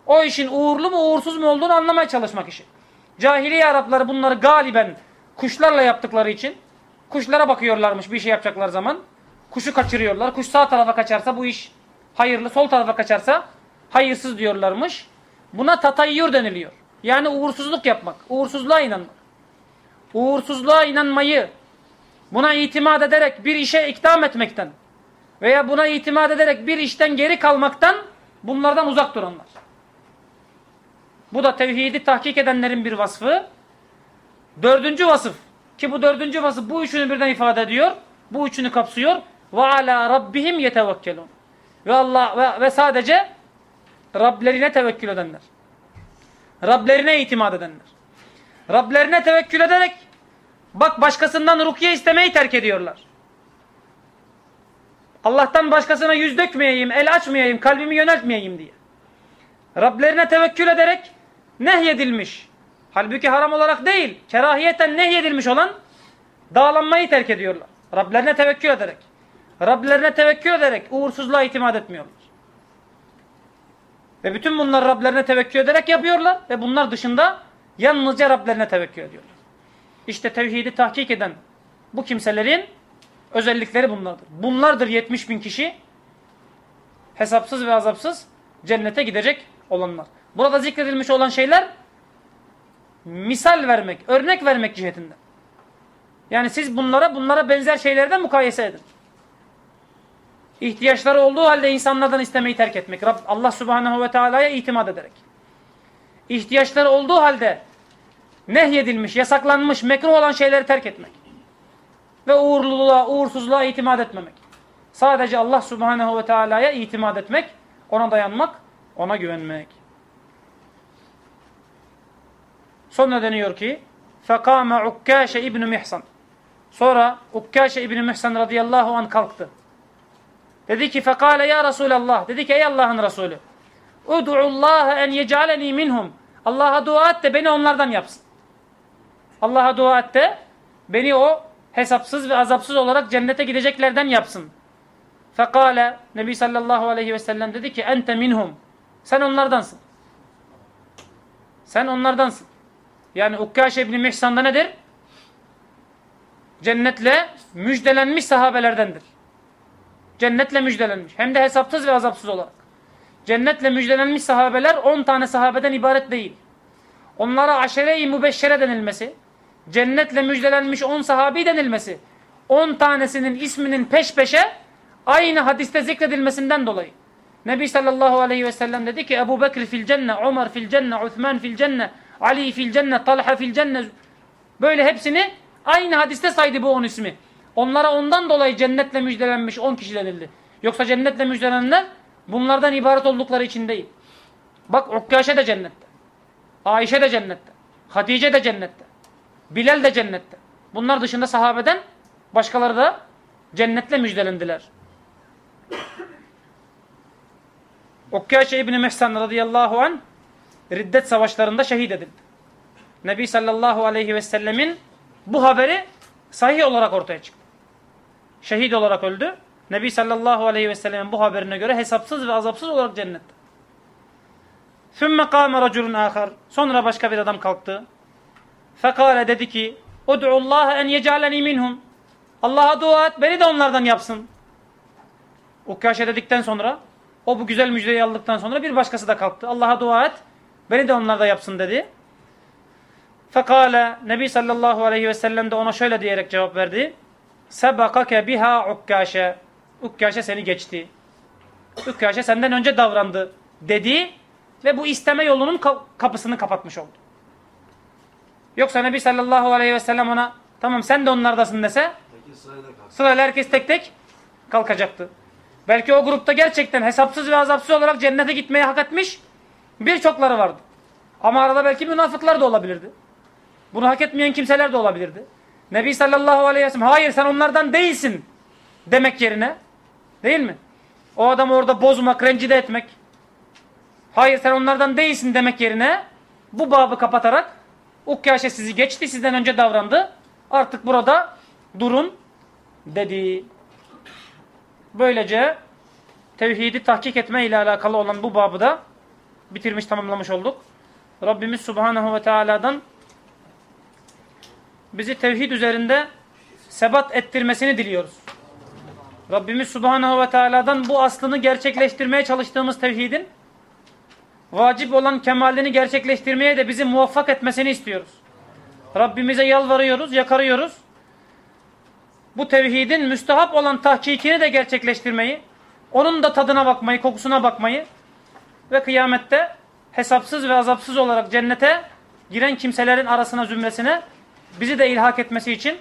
O işin uğurlu mu uğursuz mu olduğunu anlamaya çalışmak işi. Cahiliye Arapları bunları galiben kuşlarla yaptıkları için kuşlara bakıyorlarmış bir şey yapacaklar zaman. Kuşu kaçırıyorlar. Kuş sağ tarafa kaçarsa bu iş hayırlı, sol tarafa kaçarsa hayırsız diyorlarmış. Buna tatayyur deniliyor. Yani uğursuzluk yapmak, uğursuzluğa inanmak. Uğursuzluğa inanmayı, buna itimat ederek bir işe ikdam etmekten veya buna itimat ederek bir işten geri kalmaktan bunlardan uzak duranlar. Bu da tevhidi tahkik edenlerin bir vasfı. Dördüncü vasıf ki bu dördüncü vasıf bu üçünü birden ifade ediyor. Bu üçünü kapsıyor. Ve ala rabbihim yetevekkelun. Ve Allah ve, ve sadece Rablerine tevekkül edenler. Rablerine itimat edenler. Rablerine tevekkül ederek bak başkasından rukiye istemeyi terk ediyorlar. Allah'tan başkasına yüz dökmeyeyim, el açmayayım, kalbimi yöneltmeyeyim diye. Rablerine tevekkül ederek nehyedilmiş. Halbuki haram olarak değil, kerahiyeten nehyedilmiş olan dağlanmayı terk ediyorlar. Rablerine tevekkül ederek. Rablerine tevekkül ederek uğursuzluğa itimat etmiyorlar. Ve bütün bunlar Rablerine tevekkül ederek yapıyorlar ve bunlar dışında yalnızca Rablerine tevekkül ediyorlar. İşte tevhidi tahkik eden bu kimselerin özellikleri bunlardır. Bunlardır 70 bin kişi hesapsız ve azapsız cennete gidecek olanlar. Burada zikredilmiş olan şeyler misal vermek, örnek vermek cihetinden. Yani siz bunlara bunlara benzer şeylerden mukayese edin. İhtiyaçları olduğu halde insanlardan istemeyi terk etmek. Allah subhanehu ve teala'ya itimat ederek. İhtiyaçları olduğu halde nehyedilmiş, yasaklanmış, mekruh olan şeyleri terk etmek. Ve uğurluluğa, uğursuzluğa itimat etmemek. Sadece Allah subhanehu ve teala'ya itimat etmek, ona dayanmak, ona güvenmek. Sonra deniyor ki فَقَامَ عُكَّاشَ İbn Mihsan Sonra Ukkaşe İbn Mihsan radıyallahu an kalktı. Dedi ki fekale ya Resulallah. Dedi ki ey Allah'ın Resulü. Ud'ullaha en yec'aleni minhum. Allah'a dua et de beni onlardan yapsın. Allah'a dua et de beni o hesapsız ve azapsız olarak cennete gideceklerden yapsın. Fekale Nebi sallallahu aleyhi ve sellem dedi ki ente minhum. Sen onlardansın. Sen onlardansın. Yani Ukkaş İbni Mihsan'da nedir? Cennetle müjdelenmiş sahabelerdendir. Cennetle müjdelenmiş. Hem de hesapsız ve azapsız olarak. Cennetle müjdelenmiş sahabeler 10 tane sahabeden ibaret değil. Onlara aşere-i mübeşşere denilmesi, cennetle müjdelenmiş 10 sahabi denilmesi, 10 tanesinin isminin peş peşe aynı hadiste zikredilmesinden dolayı. Nebi sallallahu aleyhi ve sellem dedi ki Ebu Bekir fil cenne, Ömer fil cenne, Uthman fil cenne, Ali fil cenne, Talha fil cenne. Böyle hepsini aynı hadiste saydı bu 10 ismi. Onlara ondan dolayı cennetle müjdelenmiş 10 kişi denildi. Yoksa cennetle müjdelenenler bunlardan ibaret oldukları için değil. Bak Ukkaşe de cennette. Ayşe de cennette. Hatice de cennette. Bilal de cennette. Bunlar dışında sahabeden başkaları da cennetle müjdelendiler. Ukkaşe İbni Mehsan radıyallahu an riddet savaşlarında şehit edildi. Nebi sallallahu aleyhi ve sellemin bu haberi sahih olarak ortaya çıktı. Şehit olarak öldü. Nebi sallallahu aleyhi ve sellemin bu haberine göre hesapsız ve azapsız olarak cennette. ثُمَّ قَامَ رَجُلٌ آخر Sonra başka bir adam kalktı. Fekale dedi ki Ud'ullaha en yecaleni minhum. Allah'a dua et beni de onlardan yapsın. Ukkaşe dedikten sonra o bu güzel müjdeyi aldıktan sonra bir başkası da kalktı. Allah'a dua et beni de onlardan yapsın dedi. Fekale Nebi sallallahu aleyhi ve sellem de ona şöyle diyerek cevap verdi. Sebakake biha ukkaşe. Ukkaşe seni geçti. Ukkaşe senden önce davrandı dedi ve bu isteme yolunun kapısını kapatmış oldu. Yoksa Nebi sallallahu aleyhi ve sellem ona tamam sen de onlardasın dese sırayla herkes tek tek kalkacaktı. Belki o grupta gerçekten hesapsız ve azapsız olarak cennete gitmeyi hak etmiş birçokları vardı. Ama arada belki münafıklar da olabilirdi. Bunu hak etmeyen kimseler de olabilirdi. Nebi sallallahu aleyhi ve sellem hayır sen onlardan değilsin demek yerine değil mi? O adamı orada bozmak, rencide etmek hayır sen onlardan değilsin demek yerine bu babı kapatarak Ukkaşe sizi geçti sizden önce davrandı artık burada durun dedi. Böylece tevhidi tahkik etme ile alakalı olan bu babı da bitirmiş tamamlamış olduk. Rabbimiz Subhanahu ve Teala'dan bizi tevhid üzerinde sebat ettirmesini diliyoruz. Rabbimiz Subhanahu ve Teala'dan bu aslını gerçekleştirmeye çalıştığımız tevhidin vacip olan kemalini gerçekleştirmeye de bizi muvaffak etmesini istiyoruz. Rabbimize yalvarıyoruz, yakarıyoruz. Bu tevhidin müstehap olan tahkikini de gerçekleştirmeyi, onun da tadına bakmayı, kokusuna bakmayı ve kıyamette hesapsız ve azapsız olarak cennete giren kimselerin arasına zümresine bizi de ilhak etmesi için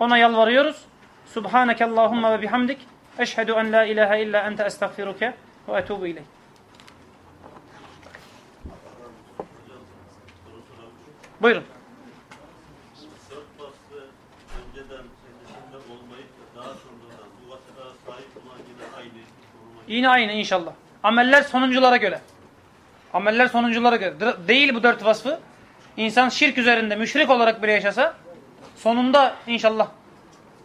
ona yalvarıyoruz. Subhaneke Allahumma ve bihamdik. Eşhedü en la ilahe illa ente estağfiruke ve etubu ileyk. Buyurun. Yine aynı inşallah. Ameller sonunculara göre. Ameller sonunculara göre. Değil bu dört vasfı. İnsan şirk üzerinde müşrik olarak bile yaşasa sonunda inşallah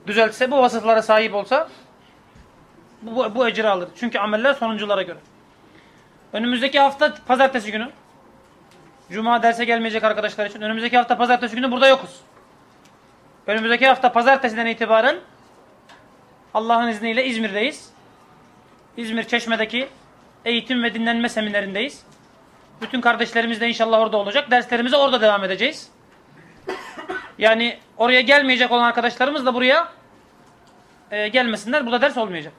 düzeltse bu vasıflara sahip olsa bu, bu ecri alır. Çünkü ameller sonunculara göre. Önümüzdeki hafta pazartesi günü Cuma derse gelmeyecek arkadaşlar için önümüzdeki hafta pazartesi günü burada yokuz. Önümüzdeki hafta pazartesiden itibaren Allah'ın izniyle İzmir'deyiz. İzmir Çeşme'deki eğitim ve dinlenme seminerindeyiz. Bütün kardeşlerimiz de inşallah orada olacak. Derslerimize orada devam edeceğiz. Yani oraya gelmeyecek olan arkadaşlarımız da buraya e, gelmesinler. Burada ders olmayacak.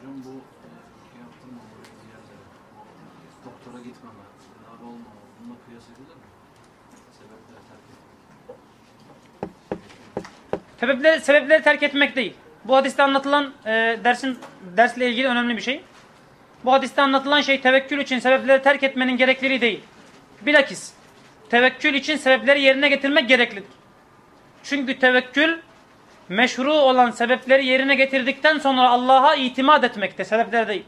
Hocam bu şey yaptırma buraya ziyade doktora gitmeme, tedavi olmama bununla kıyas edilir mi? Sebepler terk etmek. Sebepleri, sebepleri terk etmek değil. Bu hadiste anlatılan e, dersin dersle ilgili önemli bir şey. Bu hadiste anlatılan şey tevekkül için sebepleri terk etmenin gerekliliği değil. Bilakis tevekkül için sebepleri yerine getirmek gereklidir. Çünkü tevekkül meşru olan sebepleri yerine getirdikten sonra Allah'a itimat etmekte, sebepler değil.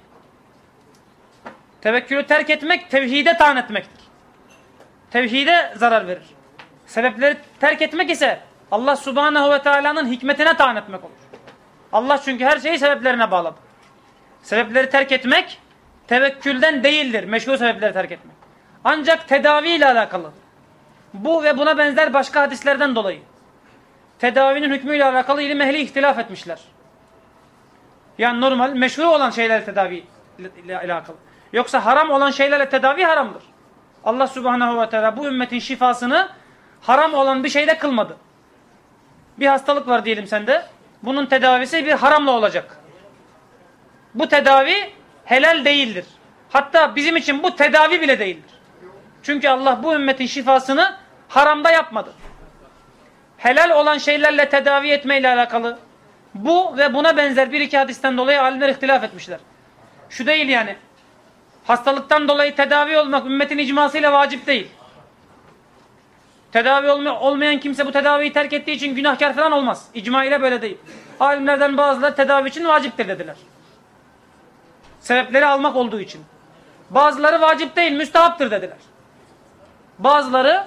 Tevekkülü terk etmek tevhide taan etmektir. tevhide zarar verir. Sebepleri terk etmek ise Allah subhanehu ve teala'nın hikmetine taan etmek olur. Allah çünkü her şeyi sebeplerine bağladı. Sebepleri terk etmek tevekkülden değildir. Meşru sebepleri terk etmek. Ancak tedavi ile alakalı. Bu ve buna benzer başka hadislerden dolayı. Tedavinin hükmüyle alakalı ilim ehli ihtilaf etmişler. Yani normal, meşru olan şeylerle tedavi ile alakalı. Yoksa haram olan şeylerle tedavi haramdır. Allah subhanehu ve teala bu ümmetin şifasını haram olan bir şeyde kılmadı. Bir hastalık var diyelim sende. Bunun tedavisi bir haramla olacak. Bu tedavi helal değildir. Hatta bizim için bu tedavi bile değildir. Çünkü Allah bu ümmetin şifasını haramda yapmadı. Helal olan şeylerle tedavi etmeyle alakalı bu ve buna benzer bir iki hadisten dolayı alimler ihtilaf etmişler. Şu değil yani. Hastalıktan dolayı tedavi olmak ümmetin icmasıyla vacip değil. Tedavi olma, olmayan kimse bu tedaviyi terk ettiği için günahkar falan olmaz. İcma ile böyle değil. Alimlerden bazıları tedavi için vaciptir dediler. Sebepleri almak olduğu için. Bazıları vacip değil, müstahaptır dediler. Bazıları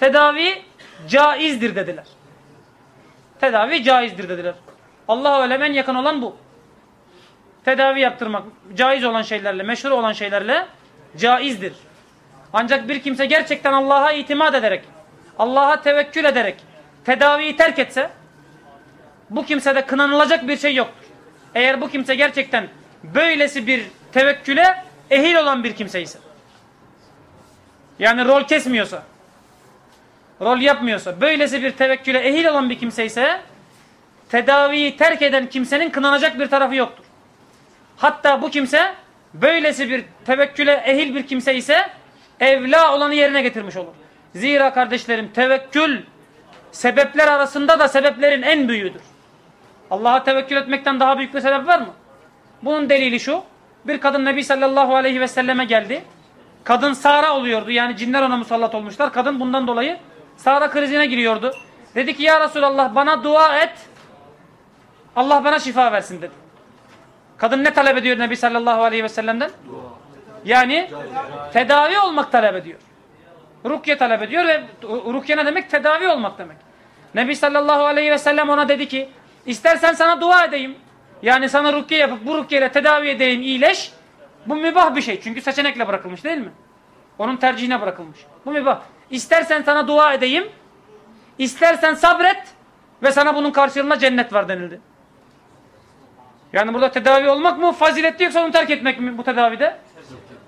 tedavi caizdir dediler. Tedavi caizdir dediler. Allah öyle en yakın olan bu. Tedavi yaptırmak caiz olan şeylerle, meşhur olan şeylerle caizdir. Ancak bir kimse gerçekten Allah'a itimat ederek, Allah'a tevekkül ederek tedaviyi terk etse bu kimsede kınanılacak bir şey yoktur. Eğer bu kimse gerçekten böylesi bir tevekküle ehil olan bir kimse ise. Yani rol kesmiyorsa, rol yapmıyorsa, böylesi bir tevekküle ehil olan bir kimse ise tedaviyi terk eden kimsenin kınanacak bir tarafı yoktur. Hatta bu kimse böylesi bir tevekküle ehil bir kimse ise evla olanı yerine getirmiş olur. Zira kardeşlerim tevekkül sebepler arasında da sebeplerin en büyüğüdür. Allah'a tevekkül etmekten daha büyük bir sebep var mı? Bunun delili şu. Bir kadın Nebi sallallahu aleyhi ve selleme geldi. Kadın Sara oluyordu. Yani cinler ona musallat olmuşlar. Kadın bundan dolayı Sara krizine giriyordu. Dedi ki ya Resulallah bana dua et. Allah bana şifa versin dedi. Kadın ne talep ediyor Nebi sallallahu aleyhi ve sellem'den? Yani tedavi olmak talep ediyor. Rukye talep ediyor ve rukye ne demek? Tedavi olmak demek. Nebi sallallahu aleyhi ve sellem ona dedi ki istersen sana dua edeyim. Yani sana rukye yapıp bu rukyeyle tedavi edeyim iyileş. Bu mübah bir şey. Çünkü seçenekle bırakılmış değil mi? Onun tercihine bırakılmış. Bu mübah. İstersen sana dua edeyim. istersen sabret. Ve sana bunun karşılığında cennet var denildi. Yani burada tedavi olmak mı faziletli yoksa onu terk etmek mi bu tedavide?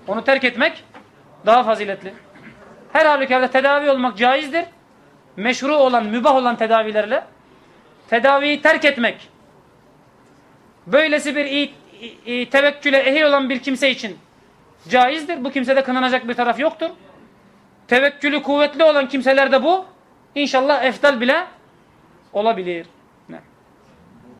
Onu terk etmek daha faziletli. Her halükarda tedavi olmak caizdir. Meşru olan, mübah olan tedavilerle tedaviyi terk etmek böylesi bir iyi, tevekküle ehil olan bir kimse için caizdir. Bu kimsede kınanacak bir taraf yoktur. Tevekkülü kuvvetli olan kimselerde bu inşallah eftal bile olabilir.